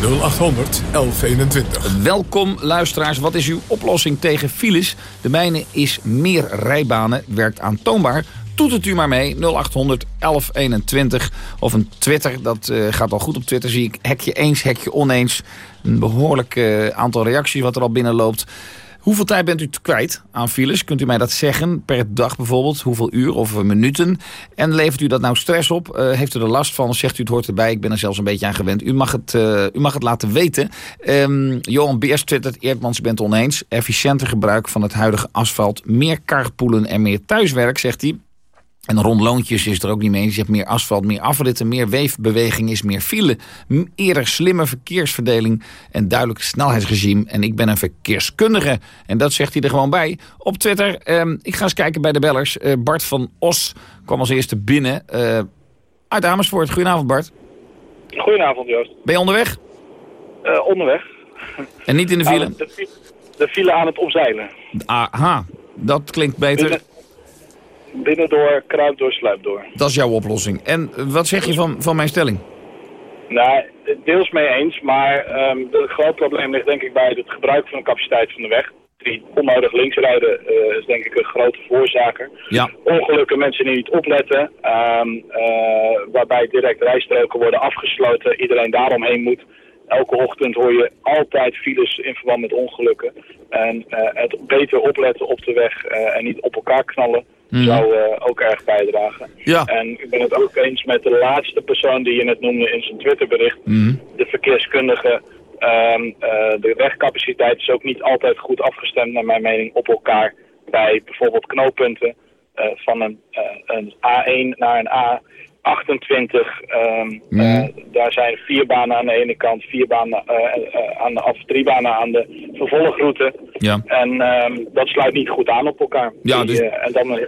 0800 1121. Welkom luisteraars, wat is uw oplossing tegen files? De mijne is meer rijbanen, werkt aantoonbaar toet het u maar mee. 0800 1121. Of een Twitter, dat uh, gaat al goed op Twitter. Zie ik hekje eens, hekje oneens. Een behoorlijk uh, aantal reacties wat er al binnenloopt. Hoeveel tijd bent u kwijt aan files? Kunt u mij dat zeggen? Per dag bijvoorbeeld? Hoeveel uur of minuten? En levert u dat nou stress op? Uh, heeft u er last van? Zegt u het hoort erbij? Ik ben er zelfs een beetje aan gewend. U mag het, u mag het laten weten. Um, Johan Beers twittert, Eerdmans bent oneens. Efficiënter gebruik van het huidige asfalt. Meer carpoolen en meer thuiswerk, zegt hij. En rond loontjes is er ook niet mee eens. Je hebt meer asfalt, meer afritten, meer weefbeweging is meer file. Eerder slimme verkeersverdeling en duidelijk snelheidsregime. En ik ben een verkeerskundige. En dat zegt hij er gewoon bij. Op Twitter, eh, ik ga eens kijken bij de bellers. Uh, Bart van Os kwam als eerste binnen. Uh, uit Amersfoort. Goedenavond Bart. Goedenavond Joost. Ben je onderweg? Uh, onderweg. En niet in de file? De, de file aan het omzeilen. Aha, dat klinkt beter. Binnen binnendoor, kruip door, sluip door. Dat is jouw oplossing. En wat zeg je van, van mijn stelling? Nou, deels mee eens, maar um, het groot probleem ligt denk ik bij het gebruik van de capaciteit van de weg. Die onnodig links rijden uh, is denk ik een grote voorzaker. Ja. Ongelukken, mensen die niet opletten, um, uh, waarbij direct rijstroken worden afgesloten, iedereen daaromheen moet. Elke ochtend hoor je altijd files in verband met ongelukken. En uh, het beter opletten op de weg en niet op elkaar knallen mm. zou uh, ook erg bijdragen. Ja. En ik ben het ook eens met de laatste persoon die je net noemde in zijn Twitterbericht. Mm. De verkeerskundige. Um, uh, de wegcapaciteit is ook niet altijd goed afgestemd naar mijn mening op elkaar. Bij bijvoorbeeld knooppunten uh, van een, een A1 naar een A. 28, um, Mhm. daar zijn vier banen aan de ene kant, vier banen aan de, of drie banen aan de vervolgroute. Ja. En um, dat sluit niet goed aan op elkaar. Ja, Die, dus- eh, en dan,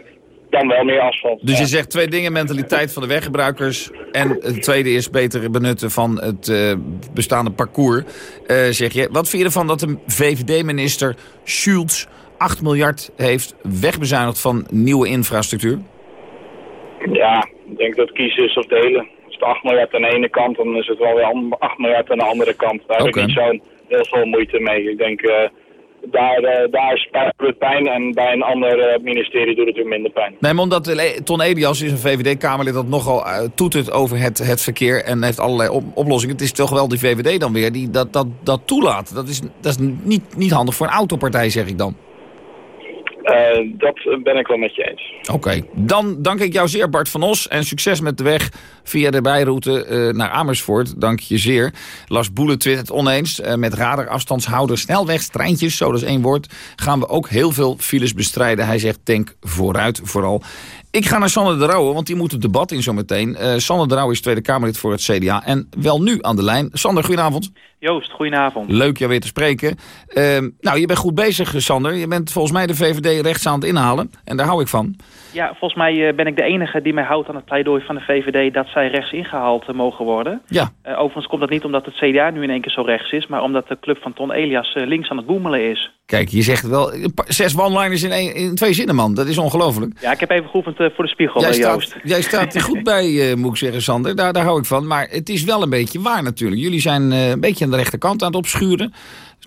dan wel meer asfalt. Dus je zegt twee dingen, mentaliteit van de weggebruikers... en het tweede is beter benutten van het eh, bestaande parcours. Eh, zeg je. Wat vind je ervan dat de VVD-minister Schulz 8 miljard heeft wegbezuinigd van nieuwe infrastructuur? Ja, ik denk dat kiezen is of delen. Als het 8 miljard aan de ene kant, dan is het wel weer an- 8 miljard aan de andere kant. Daar heb Oké. ik niet zo'n heel veel moeite mee. Ik denk, eh, daar, eh, daar het pijn en bij een ander eh, ministerie doet het weer minder pijn. Nee, maar omdat eh, Ton Elias is een VVD-kamerlid dat nogal uh, toetert over het, het verkeer... en heeft allerlei op oplossingen. Het is toch wel die VVD dan weer die dat, dat, dat toelaat. Dat is, dat is niet, niet handig voor een autopartij, zeg ik dan. Uh, dat ben ik wel met je eens. Oké, dan dank ik jou zeer Bart van Os en succes met de weg via de bijroute uh, naar Amersfoort. Dank je zeer. Lars Boelen twittert oneens. Uh, met radarafstandshouders, snelwegs, treintjes, zo dat is één woord... gaan we ook heel veel files bestrijden. Hij zegt denk vooruit vooral. Ik ga naar Sanne de Rauwe, want die moet het debat in zometeen. Sanne de Rauwe is Tweede Kamerlid voor het CDA en wel nu aan de lijn. Sander, goedenavond. Joost, goedenavond. Leuk jou weer te spreken. Uh, nou, je bent goed bezig, Sander. Je bent volgens mij de VVD rechts aan het inhalen. En daar hou ik van. Ja, volgens mij uh, ben ik de enige die mij houdt aan het pleidooi van de VVD... dat zij rechts ingehaald uh, mogen worden. Ja. Uh, overigens komt dat niet omdat het CDA nu in één keer zo rechts is... maar omdat de club van Ton Elias links aan het boemelen is. Kijk, je zegt wel zes one-liners in, een, in twee zinnen, man. Dat is ongelooflijk. Ja, ik heb even geoefend voor de spiegel, jij staat, Joost. Jij staat er goed *laughs* bij, moet ik zeggen, Sander. Daar, daar hou ik van. Maar het is wel een beetje waar natuurlijk. Jullie zijn een beetje aan de rechterkant aan het opschuren.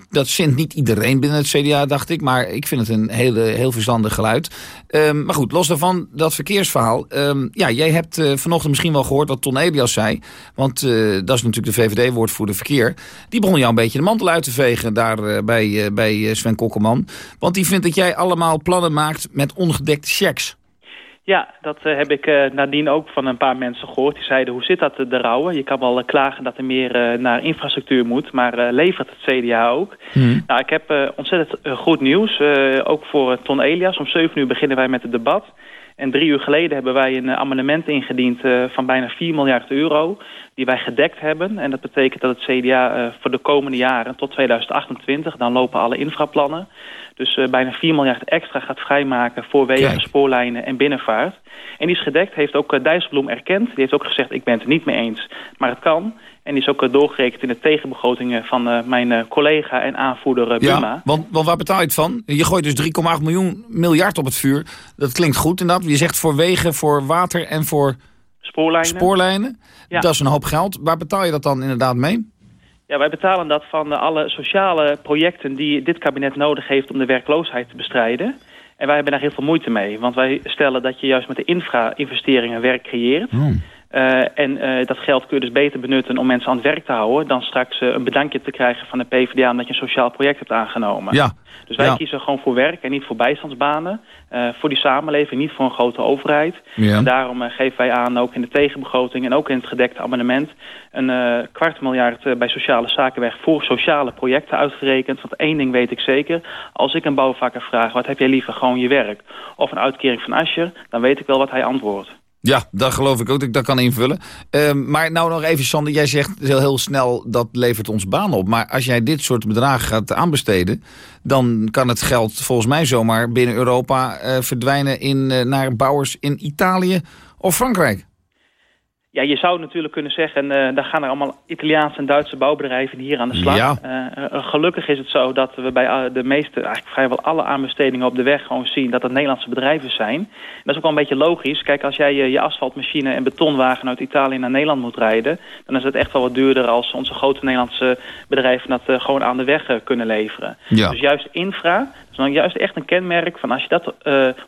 Dat vindt niet iedereen binnen het CDA, dacht ik. Maar ik vind het een hele, heel verstandig geluid. Um, maar goed, los daarvan, dat verkeersverhaal. Um, ja, jij hebt uh, vanochtend misschien wel gehoord wat Ton Elias zei. Want uh, dat is natuurlijk de VVD-woordvoerder verkeer. Die begon jou een beetje de mantel uit te vegen daar uh, bij, bij Sven Kokkelman. Want die vindt dat jij allemaal plannen maakt met ongedekte checks. Ja, dat eh, heb ik eh, nadien ook van een paar mensen gehoord. Die zeiden, hoe zit dat, de rouwen? Je kan wel eh, klagen dat er meer eh, naar infrastructuur moet, maar eh, levert het CDA ook? Nou, ik heb eh, ontzettend eh, goed nieuws, eh, ook voor eh, Ton Elias. Om 7 uur beginnen wij met het debat. En drie uur geleden hebben wij een eh, amendement ingediend eh, van bijna 4 miljard euro... die wij gedekt hebben. En dat betekent dat het CDA eh, voor de komende jaren tot 2028... dan lopen alle infraplannen... Dus eh, bijna 4 miljard extra gaat vrijmaken voor wegen, Kijk. spoorlijnen en binnenvaart. En die is gedekt, heeft ook uh, Dijsselbloem erkend. Die heeft ook gezegd, ik ben het er niet mee eens, maar het kan. En die is ook eh, doorgerekend in de tegenbegrotingen van eh, mijn eh, collega en aanvoerder Buma. Ja, want, want waar betaal je het van? Je gooit dus 3,8 miljoen miljard op het vuur. Dat klinkt goed inderdaad. Je zegt voor wegen, voor water en voor spoorlijnen. spoorlijnen. Ja. Dat is een hoop geld. Waar betaal je dat dan inderdaad mee? Ja, wij betalen dat van uh, alle sociale projecten die dit kabinet nodig heeft om de werkloosheid te bestrijden. En wij hebben daar heel veel moeite mee. Want wij stellen dat je juist met de infra-investeringen werk creëert. Hmm. Uh, en uh, dat geld kun je dus beter benutten om mensen aan het werk te houden... dan straks uh, een bedankje te krijgen van de PvdA omdat je een sociaal project hebt aangenomen. Ja. Dus wij ja. kiezen gewoon voor werk en niet voor bijstandsbanen. Voor die samenleving, niet voor een grote overheid. Ja. En daarom geven wij aan, ook in de tegenbegroting en ook in het gedekte amendement... een kwart miljard bij sociale zaken weg voor sociale projecten uitgerekend. Want één ding weet ik zeker, als ik een bouwvakker vraag... wat heb jij liever, gewoon je werk of een uitkering van Ascher... dan weet ik wel wat hij antwoordt. Ja, dat geloof ik ook dat ik dat kan invullen. Uh, maar nou nog even, Sander, jij zegt heel, heel snel dat levert ons banen op. Maar als jij dit soort bedragen gaat aanbesteden... dan kan het geld volgens mij zomaar binnen Europa uh, verdwijnen in, uh, naar bouwers in Italië of Frankrijk. Ja, je zou natuurlijk kunnen zeggen, uh, daar gaan er allemaal Italiaanse en Duitse bouwbedrijven hier aan de slag. Ja. Uh, gelukkig is het zo dat we bij de meeste, eigenlijk vrijwel alle aanbestedingen op de weg gewoon zien dat het Nederlandse bedrijven zijn. En dat is ook wel een beetje logisch. Kijk, als jij je, je asfaltmachine en betonwagen uit Italië naar Nederland moet rijden, dan is het echt wel wat duurder als onze grote Nederlandse bedrijven dat uh, gewoon aan de weg kunnen leveren. Ja. Dus juist infra, is dan juist echt een kenmerk van als je dat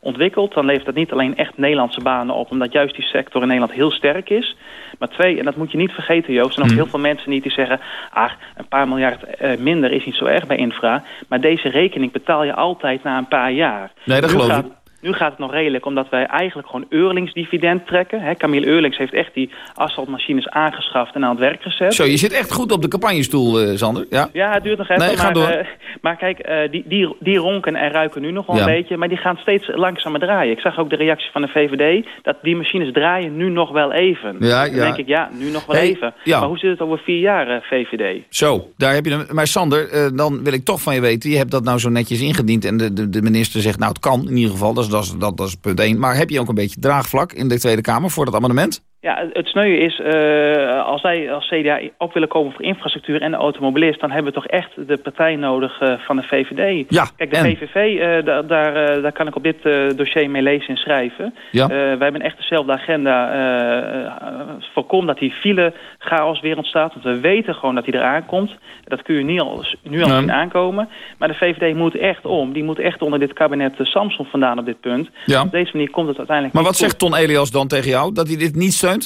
ontwikkelt, dan levert dat niet alleen echt Nederlandse banen op, omdat juist die sector in Nederland heel sterk is. Maar twee, en dat moet je niet vergeten Joost, er zijn ook Hmm. heel veel mensen niet die zeggen... ah, een paar miljard uh, minder is niet zo erg bij infra. Maar deze rekening betaal je altijd na een paar jaar. Nee, dat nu geloof gaat, ik. Nu gaat het nog redelijk, omdat wij eigenlijk gewoon Eurlings-dividend trekken. Hè, Camille Eurlings heeft echt die asfaltmachines aangeschaft en aan het werk gezet. Zo, je zit echt goed op de campagnestoel, uh, Sander. Ja. ja, het duurt nog even. Nee, maar, door. Uh, maar kijk, uh, die, die, die ronken en ruiken nu nog wel Ja. een beetje. Maar die gaan steeds langzamer draaien. Ik zag ook de reactie van de VVD. Dat die machines draaien nu nog wel even. Ja, Dan ja. denk ik, ja, nu nog wel Hey, even. ja. Maar hoe zit het over vier jaar, eh, VVD? Zo, daar heb je hem. Maar Sander, eh, dan wil ik toch van je weten. Je hebt dat nou zo netjes ingediend. En de, de, de minister zegt, nou het kan in ieder geval. Dat is, dat, is, punt één. Maar heb je ook een beetje draagvlak in de Tweede Kamer voor dat amendement? Ja, het sneuien is, uh, als wij als CDA op willen komen voor infrastructuur en de automobilist... dan hebben we toch echt de partij nodig uh, van de VVD. Ja, Kijk, de en? VVV, uh, da daar, daar kan ik op dit dossier mee lezen en schrijven. Ja. wij hebben echt dezelfde agenda. voorkom dat die file chaos weer ontstaat. Want we weten gewoon dat die eraan komt. Dat kun je nu al, nu al zien aankomen. Maar de VVD moet echt om. Die moet echt onder dit kabinet Samson vandaan op dit punt. Ja. Op deze manier komt het uiteindelijk Maar niet wat zegt Ton Elias dan tegen jou? Dat hij dit niet steunt?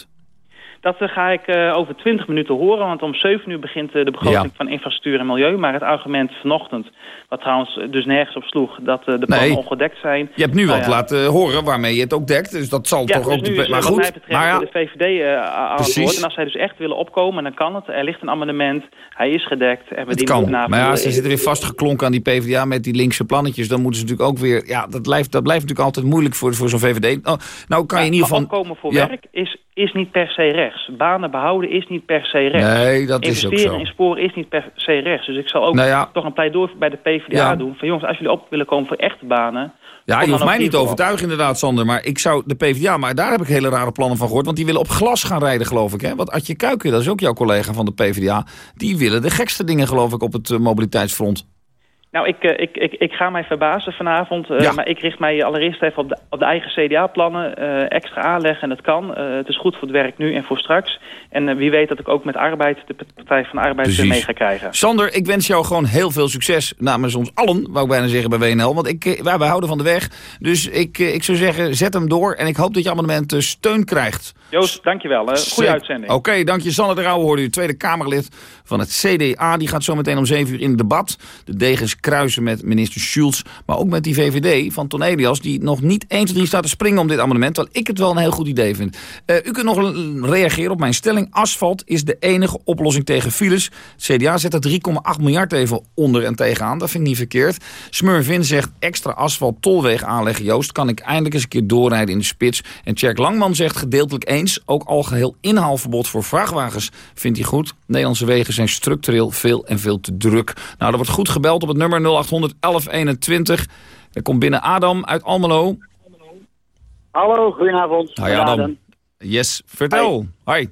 Dat uh, ga ik uh, over 20 minuten horen, want om 7 uur begint uh, de begroting Ja. van infrastructuur en milieu. Maar het argument vanochtend, wat trouwens dus nergens op sloeg, dat de plannen Nee. ongedekt zijn. Je hebt nu Nou wat ja. laten horen waarmee je het ook dekt. Dus dat zal Ja, toch dus ook... nu De... Maar wat goed, mij betreft maar de VVD uh, aan het Precies. woord. En als zij dus echt willen opkomen, dan kan het. Er ligt een amendement, hij is gedekt en we het kan. Maar ja, ze zitten weer vastgeklonken aan die PvdA met die linkse plannetjes. Dan moeten ze natuurlijk ook weer... Ja, dat blijft, dat blijft natuurlijk altijd moeilijk voor, voor zo'n VVD. Oh, nou kan je in ieder geval... Opkomen voor werk is, is niet per se rechts. Banen behouden is niet per se rechts. Nee, dat is ook Investeren zo. in sporen is niet per se rechts. Dus ik zal ook Nou ja. toch een pleidooi bij de PvdA Ja. doen. Van jongens, als jullie op willen komen voor echte banen... Ja, je hoeft mij niet te overtuigen inderdaad, Sander. Maar ik zou de PvdA, maar daar heb ik hele rare plannen van gehoord. Want die willen op glas gaan rijden, geloof ik. Hè? Want Adje Kuiken, dat is ook jouw collega van de PvdA. Die willen de gekste dingen, geloof ik, op het eh, mobiliteitsfront. Nou, ik, eh, ik, ik, ik ga mij verbazen vanavond. eh. Maar ik richt mij allereerst even op de, op de eigen CDA-plannen. eh, extra aanleggen en dat kan. Het is goed voor het werk nu en voor straks. En wie weet dat ik ook met Arbeid, de Partij van de Arbeid, Precies. mee ga krijgen. Sander, ik wens jou gewoon heel veel succes namens ons allen, wou ik bijna zeggen bij WNL. Want ik, wij, wij houden van de weg. Dus ik, ik zou zeggen, zet hem door. En ik hoop dat je amendement eh, steun krijgt. Joost, dankjewel. hè. Goeie Zeker. uitzending. Oké, dank je. Sander de Rauwe hoorde u, Tweede Kamerlid van het CDA. Die gaat zo meteen om 7 uur in debat. De degens kruisen met minister Schulz... maar ook met die VVD van Ton Elias... die nog niet 1, 2, 3 staat te springen om dit amendement... terwijl ik het wel een heel goed idee vind. Uh, u kunt nog reageren op mijn stelling. Asfalt is de enige oplossing tegen files. CDA zet er 3,8 miljard even onder en tegenaan. Dat vind ik niet verkeerd. Smurvin zegt extra asfalt tolweg aanleggen, Joost. Kan ik eindelijk eens een keer doorrijden in de spits. En Tjerk Langman zegt gedeeltelijk eens. Ook algeheel inhaalverbod voor vrachtwagens vindt hij goed. Nederlandse wegen zijn structureel veel en veel te druk. Nou, er wordt goed gebeld op het nummer 0800 1121. Er komt binnen Adam uit Almelo. Hallo, goedenavond. Hi Adam. Yes, vertel. Hi.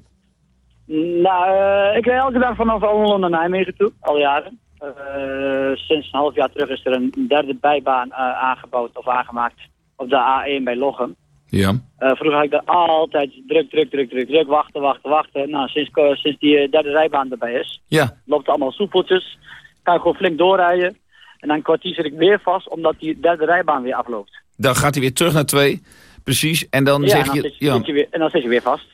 Nou, uh, ik rijd elke dag vanaf Almelo naar Nijmegen toe, al jaren. Uh, sinds een half jaar terug is er een derde bijbaan uh, aangebouwd of aangemaakt op de A1 bij Lochem. Ja. vroeger had ik daar altijd druk, druk, druk, druk, druk, wachten, wachten, wachten. Nou, sinds, sinds die derde rijbaan erbij is, ja. loopt het allemaal soepeltjes. Kan ik gewoon flink doorrijden. En dan kwartier zit ik weer vast, omdat die derde rijbaan weer afloopt. Dan gaat hij weer terug naar twee, precies. En dan ja, zeg en dan je... Ja. Je weer, en dan zit je weer vast.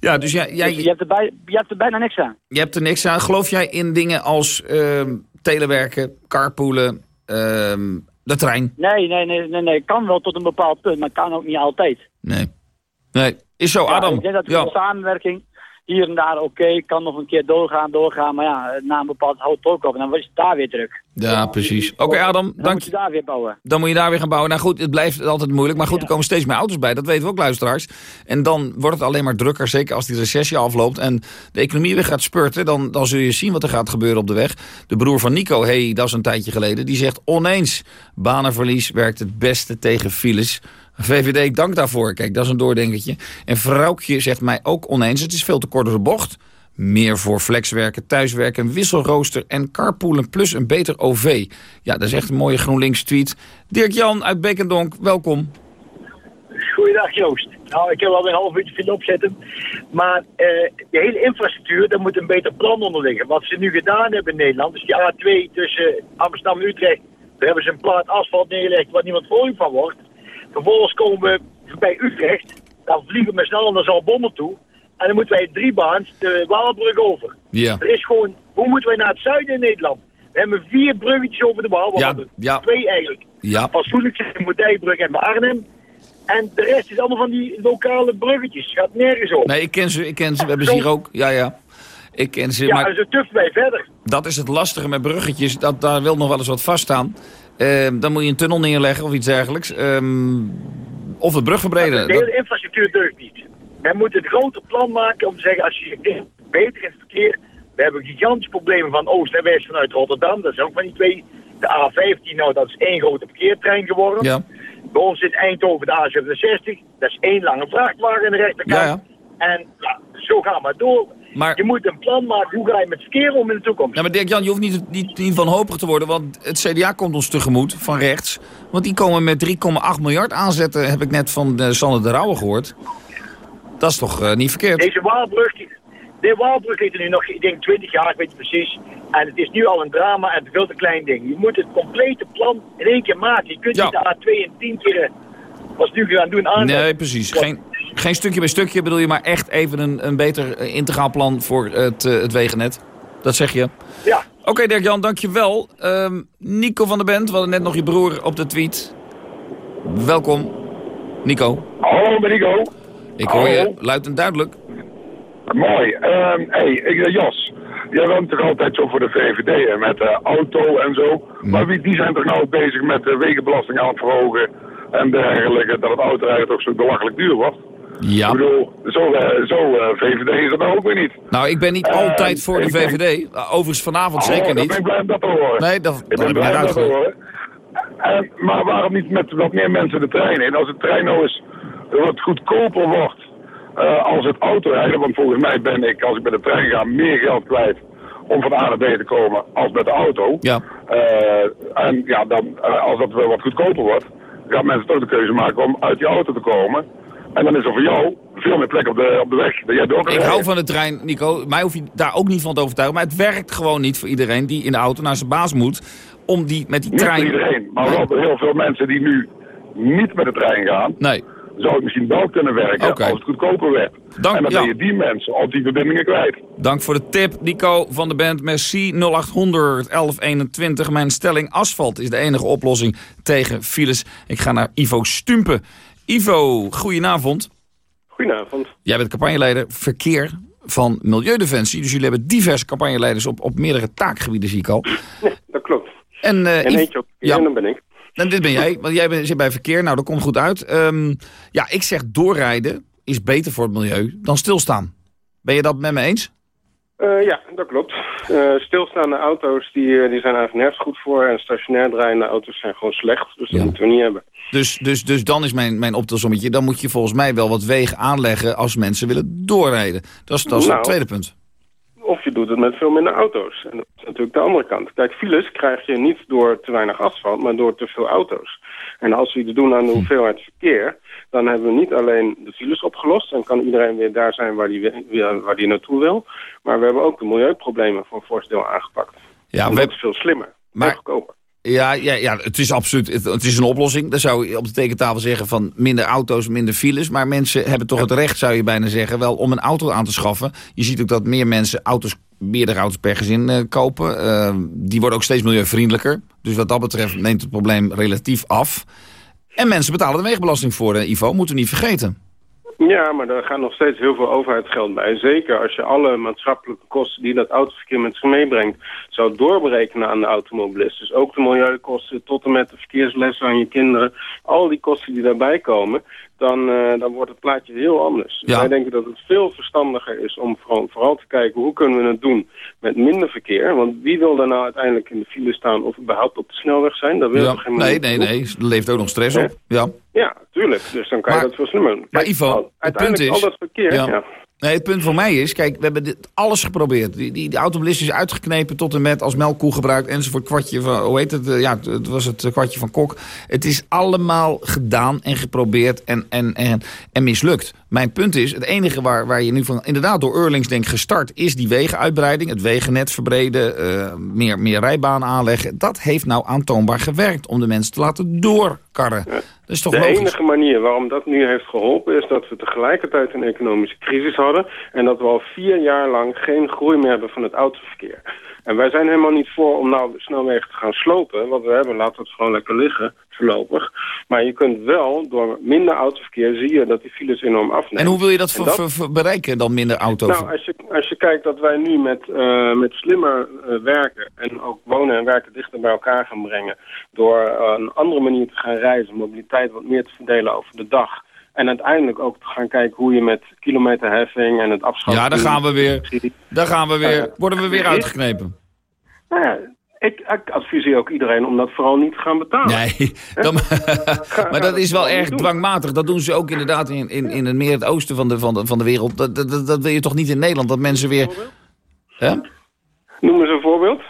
Ja, dus jij... jij dus je, hebt er bij, je hebt er bijna niks aan. Je hebt er niks aan. Geloof jij in dingen als uh, telewerken, carpoolen, uh, de trein? Nee, nee, nee, nee, nee. Kan wel tot een bepaald punt, maar kan ook niet altijd. Nee. Nee, is zo, Adam. Ja, ik denk dat ja. de samenwerking hier en daar oké, okay, kan nog een keer doorgaan, doorgaan. Maar ja, na een bepaald houdt ook op en dan is het daar weer druk. Ja, precies. Oké, okay, Adam, dan dank moet je daar weer bouwen. Dan moet je daar weer gaan bouwen. Nou goed, het blijft altijd moeilijk. Maar goed, ja. er komen steeds meer auto's bij. Dat weten we ook, luisteraars. En dan wordt het alleen maar drukker. Zeker als die recessie afloopt en de economie weer gaat spurten. Dan, dan zul je zien wat er gaat gebeuren op de weg. De broer van Nico, hey, dat is een tijdje geleden. Die zegt oneens, banenverlies werkt het beste tegen files. VVD, ik dank daarvoor. Kijk, dat is een doordenkertje. En Vrouwtje zegt mij ook oneens. Het is veel te kort de bocht. Meer voor flexwerken, thuiswerken, wisselrooster en carpoolen plus een beter OV. Ja, dat is echt een mooie GroenLinks tweet. Dirk-Jan uit Bekendonk, welkom. Goeiedag Joost. Nou, ik heb wel een half uurtje vinden opzetten. Maar uh, de hele infrastructuur, daar moet een beter plan onder liggen. Wat ze nu gedaan hebben in Nederland, dus die A2 tussen Amsterdam en Utrecht. Daar hebben ze een plaat asfalt neergelegd waar niemand voor van wordt. Vervolgens komen we bij Utrecht. Dan vliegen we snel naar Zalbommel toe. En dan moeten wij drie baans de Waalbrug over. Ja. Er is gewoon, hoe moeten wij naar het zuiden in Nederland? We hebben vier bruggetjes over de Waal. Ja, ja. Twee eigenlijk. Ja. Fatsoenlijk zijn de Moerdijkbrug en Arnhem. En de rest is allemaal van die lokale bruggetjes. Het gaat nergens op. Nee, ik ken ze. Ik ken ze. We hebben ze hier ook. Ja, ja. Ik ken ze. Ja, maar ze tuffen wij verder. Dat is het lastige met bruggetjes. Dat, daar wil nog wel eens wat vaststaan. Uh, dan moet je een tunnel neerleggen of iets dergelijks. Um, of de brug verbreden. De hele infrastructuur deugt niet. Men moet een groter plan maken om te zeggen, als je beter in het verkeer... We hebben gigantische problemen van Oost en West vanuit Rotterdam. Dat is ook van die twee. De A15, nou dat is één grote parkeertrein geworden. Ja. Bij ons in Eindhoven de A67. Dat is één lange vrachtwagen aan de rechterkant. Ja, ja. En ja, zo gaan we door. Maar... Je moet een plan maken, hoe ga je met verkeer om in de toekomst? Ja, maar Dirk-Jan, je hoeft niet, niet, niet wanhopig te worden, want het CDA komt ons tegemoet, van rechts. Want die komen met 3,8 miljard aanzetten, heb ik net van uh, Sander de Rauwe gehoord. Dat is toch uh, niet verkeerd? Deze Waalbrug, de Waalbrug ligt er nu nog, ik denk 20 jaar, ik weet het precies. En het is nu al een drama en veel te klein ding. Je moet het complete plan in één keer maken. Je kunt Ja. niet de A2 in 10 keer, wat ze nu gaan doen, aanzetten. Nee, precies. Geen, geen stukje bij stukje bedoel je, maar echt even een, een beter eh, integraal plan voor het, uh, het wegennet. Dat zeg je? Ja. Oké, okay, Dirk-Jan, dankjewel. Um, Nico van der Bent, we hadden net nog je broer op de tweet. Welkom. Nico. Hallo, ben Nico. Ik hoor Hallo. je luid en duidelijk. Mooi. Um, hey, ik, uh, Jos. Jij bent toch altijd zo voor de VVD hè, met auto en zo. Maar wie, die zijn toch nou bezig met de wegenbelasting aan het verhogen en dergelijke. Dat het autorijden toch zo belachelijk duur wordt. Ja. Ik bedoel, zo, uh, zo uh, VVD is dat nou ook weer niet. Nou, ik ben niet Eh, altijd voor de VVD. Overigens vanavond Oh, zeker niet. ben ik blij om dat te horen. Nee, dat, Ik dat ben heb ik om dat te uitgehoord. horen. En, maar waarom niet met wat meer mensen de trein in? Als de trein nou eens wat goedkoper wordt eh, als het autorijden. Want volgens mij ben ik, als ik met de trein ga, meer geld kwijt om van A naar B te komen als met de auto. Ja. Eh, en ja, dan, eh, als dat wel wat goedkoper wordt, gaan mensen toch de keuze maken om uit die auto te komen. En dan is er voor jou veel meer plek op de, op de weg. Dat jij door kan Ik hou van de trein, Nico. Mij hoef je daar ook niet van te overtuigen. Maar het werkt gewoon niet voor iedereen die in de auto naar zijn baas moet. Om die met die Niet trein... voor iedereen, maar wel heel veel mensen die nu niet met de trein gaan. Nee. zou het misschien wel kunnen werken als het goedkoper werd. Dank, en dan ja. ben je die mensen op die verbindingen kwijt. Dank voor de tip, Nico van de band. Merci 0800 1121. Mijn stelling asfalt is de enige oplossing tegen files. Ik ga naar Ivo Stumpen. Ivo, goedenavond. Goedenavond. Jij bent campagneleider verkeer van Milieudefensie. Dus jullie hebben diverse campagneleiders op, op meerdere taakgebieden, zie ik al. Dat klopt. En, eh, en eentje op ja. en dan ben ik. En dit ben jij, want jij bent, zit bij verkeer. Nou, dat komt goed uit. Ehm, ja, ik zeg doorrijden is beter voor het milieu dan stilstaan. Ben je dat met me eens? Eh, ja, dat klopt. Eh, stilstaande auto's die, eh, die zijn eigenlijk nergens goed voor. En stationair draaiende auto's zijn gewoon slecht. Dus dat moeten we niet hebben. Dus, dus, dus dan is mijn, mijn optelsommetje... dan moet je volgens mij wel wat wegen aanleggen... als mensen willen doorrijden. Dat is, dat is Nou. het tweede punt. Of je doet het met veel minder auto's. En dat is natuurlijk de andere kant. Kijk, files krijg je niet door te weinig asfalt, maar door te veel auto's. En als we iets doen aan de hoeveelheid verkeer, dan hebben we niet alleen de files opgelost. En kan iedereen weer daar zijn waar die, waar die naartoe wil. Maar we hebben ook de milieuproblemen voor een fors aangepakt. Ja, we- dat is veel slimmer. Maar- goedkoper. Ja, ja, ja, het is absoluut het, het is een oplossing. Dan zou je op de tekentafel zeggen van minder auto's, minder files. Maar mensen hebben toch het recht, zou je bijna zeggen, wel om een auto aan te schaffen. Je ziet ook dat meer mensen auto's, meerdere auto's per gezin eh, kopen. Eh, die worden ook steeds milieuvriendelijker. Dus wat dat betreft neemt het probleem relatief af. En mensen betalen de wegenbelasting voor, eh, Ivo. Moeten we niet vergeten. Ja, maar daar gaat nog steeds heel veel overheidsgeld bij. Zeker als je alle maatschappelijke kosten die dat autoverkeer met zich meebrengt... zou doorberekenen aan de automobilist. Dus ook de milieukosten tot en met de verkeerslessen aan je kinderen. Al die kosten die daarbij komen, dan, eh, dan wordt het plaatje heel anders. Ja. Wij denken dat het veel verstandiger is om vooral, vooral te kijken... hoe kunnen we het doen met minder verkeer. Want wie wil daar nou uiteindelijk in de file staan of überhaupt op de snelweg zijn? Dat wil Ja. geen Nee, nee, doen. nee. Er leeft ook nog stress op. Ja. Ja, tuurlijk. Dus dan kan Maar- je dat veel slimmer doen. Maar Ivo, het punt is... al dat verkeer... ja. Nee, het punt voor mij is, kijk, we hebben dit alles geprobeerd. Die, die, die automobilist is uitgeknepen tot en met als melkkoe gebruikt enzovoort. Kwartje van, hoe heet het? Eh, Ja, het- was het kwartje van Kok. Het is allemaal gedaan en geprobeerd en, en, en, en mislukt. Mijn punt is, het enige waar, waar je nu van inderdaad door Eurlings denkt gestart... is die wegenuitbreiding, het wegennet verbreden, eh, meer, meer rijbanen aanleggen. Dat heeft nou aantoonbaar gewerkt om de mensen te laten doorkarren. Dat is toch de logisch? enige manier waarom dat nu heeft geholpen is dat we tegelijkertijd een economische crisis hadden en dat we al vier jaar lang geen groei meer hebben van het autoverkeer. En wij zijn helemaal niet voor om nou snelwegen te gaan slopen. Wat we hebben, laten we het gewoon lekker liggen, voorlopig. Maar je kunt wel, door minder autoverkeer, zie je dat die files enorm afnemen. En hoe wil je dat, bereiken dan minder auto's? nou, als je, als je kijkt dat wij nu met, eh, met slimmer eh, werken en ook wonen en werken dichter bij elkaar gaan brengen, door eh, een andere manier te gaan reizen, mobiliteit wat meer te verdelen over de dag. En uiteindelijk ook te gaan kijken hoe je met kilometerheffing en het afschaffen... Ja, daar gaan we weer. Daar gaan we weer. Worden we weer uitgeknepen? Nou ja, ik, ik adviseer ook iedereen om dat vooral niet te gaan betalen. Nee, *laughs* dan, *laughs* maar dat is wel erg dwangmatig. Dat doen ze ook inderdaad in, in, in het meer het oosten van de, van de, van de wereld. Dat, dat, dat- wil je toch niet in Nederland, dat mensen weer... Hè? Noem eens een voorbeeld.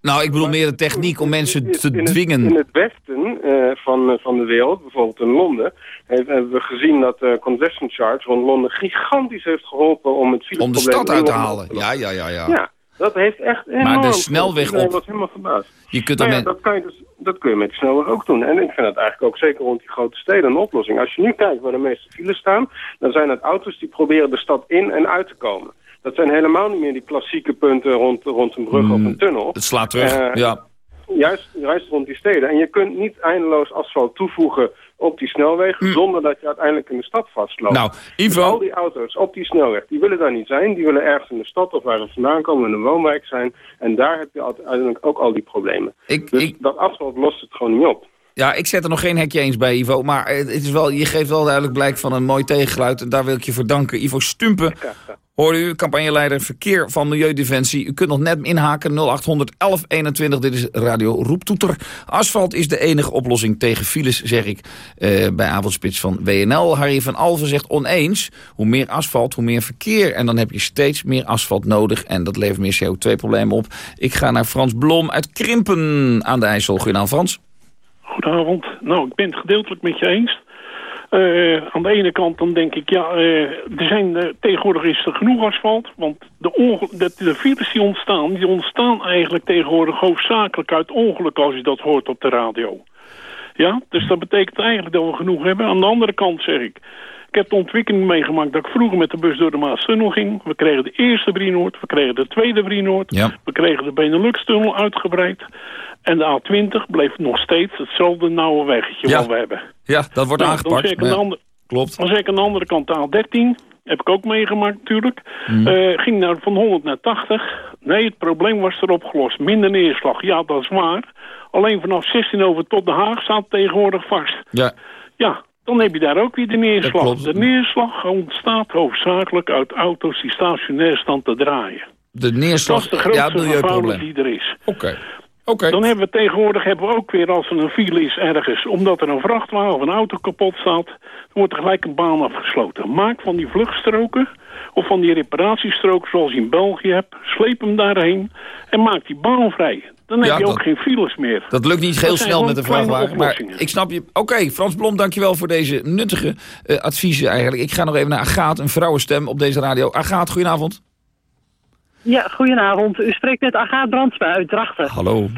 Nou, ik bedoel meer de techniek om mensen te in het, dwingen. in het westen eh, van, eh, van de wereld, bijvoorbeeld in Londen, hebben we gezien dat de congestion charge rond Londen gigantisch heeft geholpen om het Om de fileprobleem stad uit te halen. Ja, ja, ja, ja. Ja, dat heeft echt enorm Maar de snelweg op. was helemaal verbaasd. Je kunt dan ja, met... dat, kan je dus, dat kun je met de snelweg ook doen. En ik vind dat eigenlijk ook zeker rond die grote steden een oplossing. Als je nu kijkt waar de meeste files staan, dan zijn het auto's die proberen de stad in en uit te komen. Dat zijn helemaal niet meer die klassieke punten rond, rond een brug of een tunnel. Het slaat terug, Eh, ja. Juist, juist rond die steden. En je kunt niet eindeloos asfalt toevoegen op die snelwegen... zonder dat je uiteindelijk in de stad vastloopt. Nou, Ivo- Dus al die auto's op die snelweg, die willen daar niet zijn. Die willen ergens in de stad of waar ze vandaan komen in een woonwijk zijn. En daar heb je uiteindelijk ook al die problemen. dus dat asfalt lost het gewoon niet op. Ja, ik zet er nog geen hekje eens bij, Ivo. Maar het is wel, je geeft wel duidelijk blijk van een mooi tegengeluid. En daar wil ik je voor danken. Ivo Stumpen, hoorde u, campagneleider Verkeer van Milieudefensie. U kunt nog net inhaken, 0800 1121. Dit is Radio Roeptoeter. Asfalt is de enige oplossing tegen files, zeg ik eh, bij Avondspits van WNL. Harry van Alven zegt oneens. Hoe meer asfalt, hoe meer verkeer. En dan heb je steeds meer asfalt nodig. En dat levert meer CO2-problemen op. Ik ga naar Frans Blom uit Krimpen aan de IJssel. Goedenavond, Frans. Goedenavond. Nou, ik ben het gedeeltelijk met je eens. Eh, aan de ene kant dan denk ik, ja, eh, er zijn, eh, tegenwoordig is er genoeg asfalt. Want de, de, de files die ontstaan, die ontstaan eigenlijk tegenwoordig hoofdzakelijk uit ongeluk als je dat hoort op de radio. Ja, dus dat betekent eigenlijk dat we genoeg hebben. Aan de andere kant zeg ik, ik heb de ontwikkeling meegemaakt dat ik vroeger met de bus door de Maastunnel ging. We kregen de eerste Brienoord, we kregen de tweede Brienoord. Ja. We kregen de Benelux-tunnel uitgebreid. En de A20 bleef nog steeds hetzelfde nauwe weggetje Ja. wat we hebben. Ja, dat wordt Nou, dan aangepakt. ja, ander- Klopt. Dan zeg ik aan de andere kant de A13. Heb ik ook meegemaakt natuurlijk. Mhm. Eh, ging naar, van 100 naar 80. Nee, het probleem was er opgelost. Minder neerslag. Ja, dat is waar. Alleen vanaf 16 over tot Den Haag staat tegenwoordig vast. Ja. Ja, dan heb je daar ook weer de neerslag. De neerslag ontstaat hoofdzakelijk uit auto's die stationair staan te draaien. De Dat neerslag, is de ja, grootste milieuprobleem. die er is. Oké. Oké. Dan hebben we tegenwoordig hebben we ook weer als er een file is ergens... omdat er een vrachtwagen of een auto kapot staat... dan wordt er gelijk een baan afgesloten. Maak van die vluchtstroken of van die reparatiestroken zoals je in België hebt... sleep hem daarheen en maak die baan vrij. Dan heb Ja, je ook dat- geen files meer. Dat lukt niet heel snel met de vrachtwagen. Maar ik snap je. Oké, Frans Blom, dankjewel voor deze nuttige eh, adviezen eigenlijk. Ik ga nog even naar Agaat, een vrouwenstem op deze radio. Agaat, goedenavond. Ja, goedenavond. U spreekt met Agaat Brandsma uit Drachten. Hallo.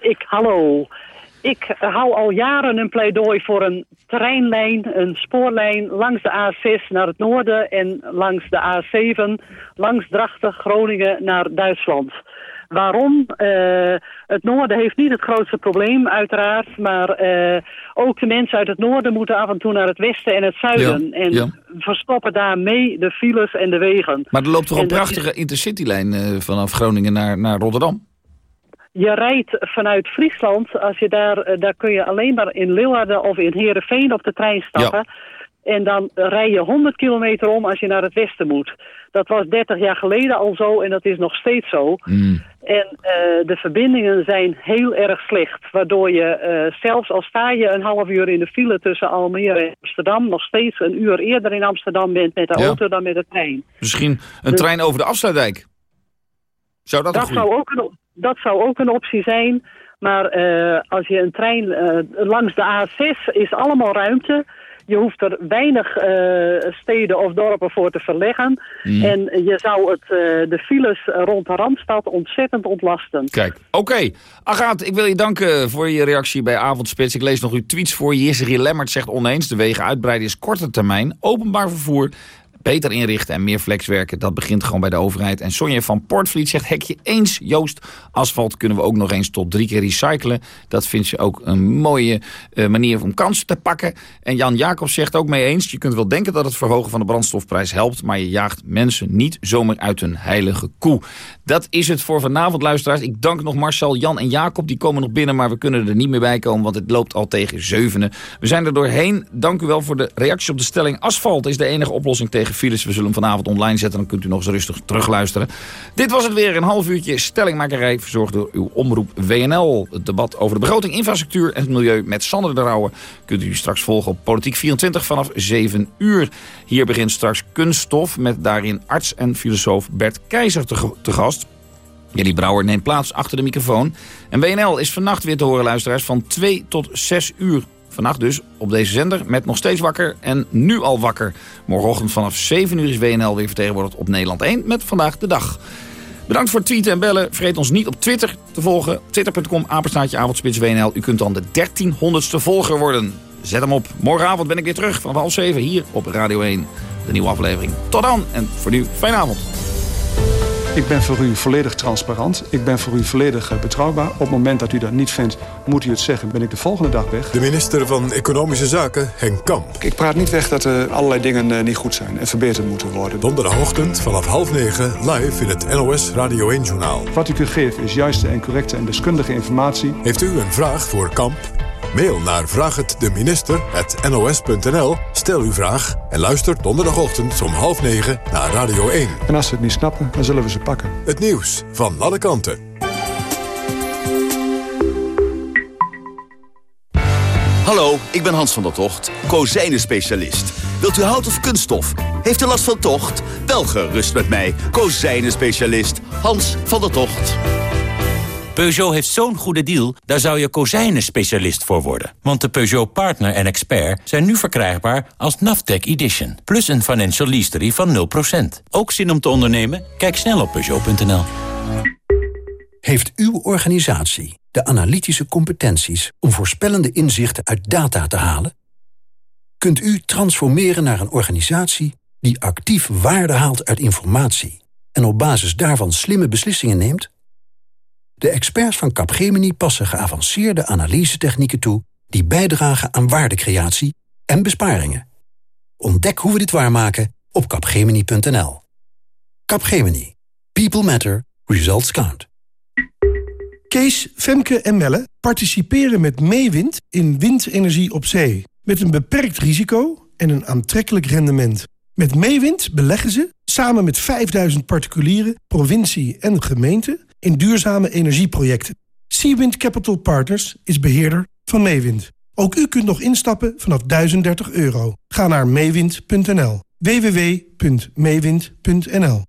Ik, hallo. Ik hou al jaren een pleidooi voor een treinlijn, een spoorlijn langs de A6 naar het noorden en langs de A7, langs Drachten, Groningen naar Duitsland. Waarom? Eh, het noorden heeft niet het grootste probleem, uiteraard. Maar eh, ook de mensen uit het noorden moeten af en toe naar het westen en het zuiden. Ja, en ja. verstoppen daarmee de files en de wegen. Maar er loopt toch En een dat is- prachtige intercitylijn eh, vanaf Groningen naar, naar Rotterdam? Je rijdt vanuit Friesland, als je daar, daar kun je alleen maar in Leeuwarden of in Heerenveen op de trein stappen. En dan rij je 100 kilometer om als je naar het westen moet. Dat was 30 jaar geleden al zo en dat is nog steeds zo. Mm. En eh, de verbindingen zijn heel erg slecht. Waardoor je, eh, zelfs al sta je een half uur in de file tussen Almere en Amsterdam... nog steeds een uur eerder in Amsterdam bent met de Ja. auto dan met de trein. Misschien een Dus- trein over de afsluitdijk? Zou dat, zou ook een, dat zou ook een optie zijn. Maar eh, als je een trein langs de A6 is allemaal ruimte. Je hoeft er weinig eh, steden of dorpen voor te verleggen. Mm. En je zou het, eh, de files rond de Randstad ontzettend ontlasten. Kijk, oké. Agaat, ik wil je danken voor je reactie bij Avondspits. Ik lees nog uw tweets voor. Jesse Lemmert zegt oneens. De wegen uitbreiden is korte termijn. Openbaar vervoer beter inrichten en meer flexwerken. Dat begint gewoon bij de overheid. En Sonja van Portvliet zegt hekje eens. Joost, asfalt kunnen we ook nog eens tot drie keer recyclen. Dat vindt ze ook een mooie eh, manier om kansen te pakken. En Jan Jacobs zegt ook mee eens. Je kunt wel denken dat het verhogen van de brandstofprijs helpt. Maar je jaagt mensen niet zomaar uit hun heilige koe. Dat is het voor vanavond, luisteraars. Ik dank nog Marcel, Jan en Jacob. Die komen nog binnen, maar we kunnen er niet meer bij komen. Want het loopt al tegen zevenen. We zijn er doorheen. Dank u wel voor de reactie op de stelling. Asfalt is de enige oplossing tegen files. We zullen hem vanavond online zetten. Dan kunt u nog eens rustig terugluisteren. Dit was het weer. Een half uurtje stellingmakerij. Verzorgd door uw omroep WNL. Het debat over de begroting, infrastructuur en het milieu met Sander de Rauwe. Kunt u straks volgen op Politiek 24 vanaf 7 uur. Hier begint straks kunststof met daarin arts en filosoof Bert Keizer te, te gast. Jelly Brouwer neemt plaats achter de microfoon. En WNL is vannacht weer te horen, luisteraars, van 2 tot 6 uur. Vannacht dus op deze zender met nog steeds wakker en nu al wakker. Morgenochtend vanaf 7 uur is WNL weer vertegenwoordigd op Nederland 1 met Vandaag de Dag. Bedankt voor het tweeten en bellen. Vergeet ons niet op Twitter te volgen. Twitter.com, apenstaatje, avondspits WNL. U kunt dan de 1300ste volger worden. Zet hem op. Morgenavond ben ik weer terug vanaf half 7 hier op Radio 1. De nieuwe aflevering. Tot dan en voor nu, fijne avond. Ik ben voor u volledig transparant. Ik ben voor u volledig eh, betrouwbaar. Op het moment dat u dat niet vindt, moet u het zeggen. Ben ik de volgende dag weg. De minister van Economische Zaken, Henk Kamp. Ik praat niet weg dat er allerlei dingen eh, niet goed zijn en verbeterd moeten worden. Donderdagochtend vanaf half negen live in het NOS Radio 1-journaal. Wat ik u geef is juiste en correcte en deskundige informatie. Heeft u een vraag voor Kamp? Mail naar vraaghetdeminister.nos.nl. Stel uw vraag en luister donderdagochtend om half negen naar Radio 1. En als we het niet snappen, dan zullen we ze pakken. Het nieuws van alle kanten. Hallo, ik ben Hans van der Tocht, kozijnen-specialist. Wilt u hout of kunststof? Heeft u last van tocht? Wel gerust met mij, kozijnen-specialist Hans van der Tocht. Peugeot heeft zo'n goede deal, daar zou je kozijnen-specialist voor worden. Want de Peugeot Partner en Expert zijn nu verkrijgbaar als Naftec Edition. Plus een financial lease van 0%. Ook zin om te ondernemen? Kijk snel op Peugeot.nl. Heeft uw organisatie de analytische competenties om voorspellende inzichten uit data te halen? Kunt u transformeren naar een organisatie die actief waarde haalt uit informatie en op basis daarvan slimme beslissingen neemt? De experts van Capgemini passen geavanceerde analysetechnieken toe die bijdragen aan waardecreatie en besparingen. Ontdek hoe we dit waarmaken op capgemini.nl. Capgemini. People matter. Results count. Kees, Femke en Melle participeren met Meewind in windenergie op zee. Met een beperkt risico en een aantrekkelijk rendement. Met Meewind beleggen ze, samen met 5000 particulieren, provincie en gemeente... in duurzame energieprojecten. Seawind Capital Partners is beheerder van Meewind. Ook u kunt nog instappen vanaf 1030 euro. Ga naar meewind.nl. www.meewind.nl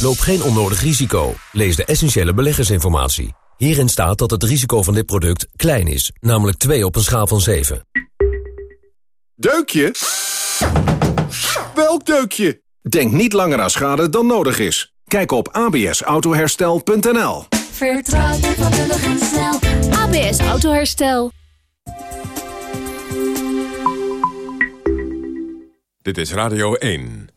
Loop geen onnodig risico. Lees de essentiële beleggersinformatie. Hierin staat dat het risico van dit product klein is, namelijk 2 op een schaal van 7. Deukje? Welk deukje? Denk niet langer aan schade dan nodig is. Kijk op absautoherstel.nl Vertrouw je vakkundig en snel. ABS Autoherstel. Dit is Radio 1.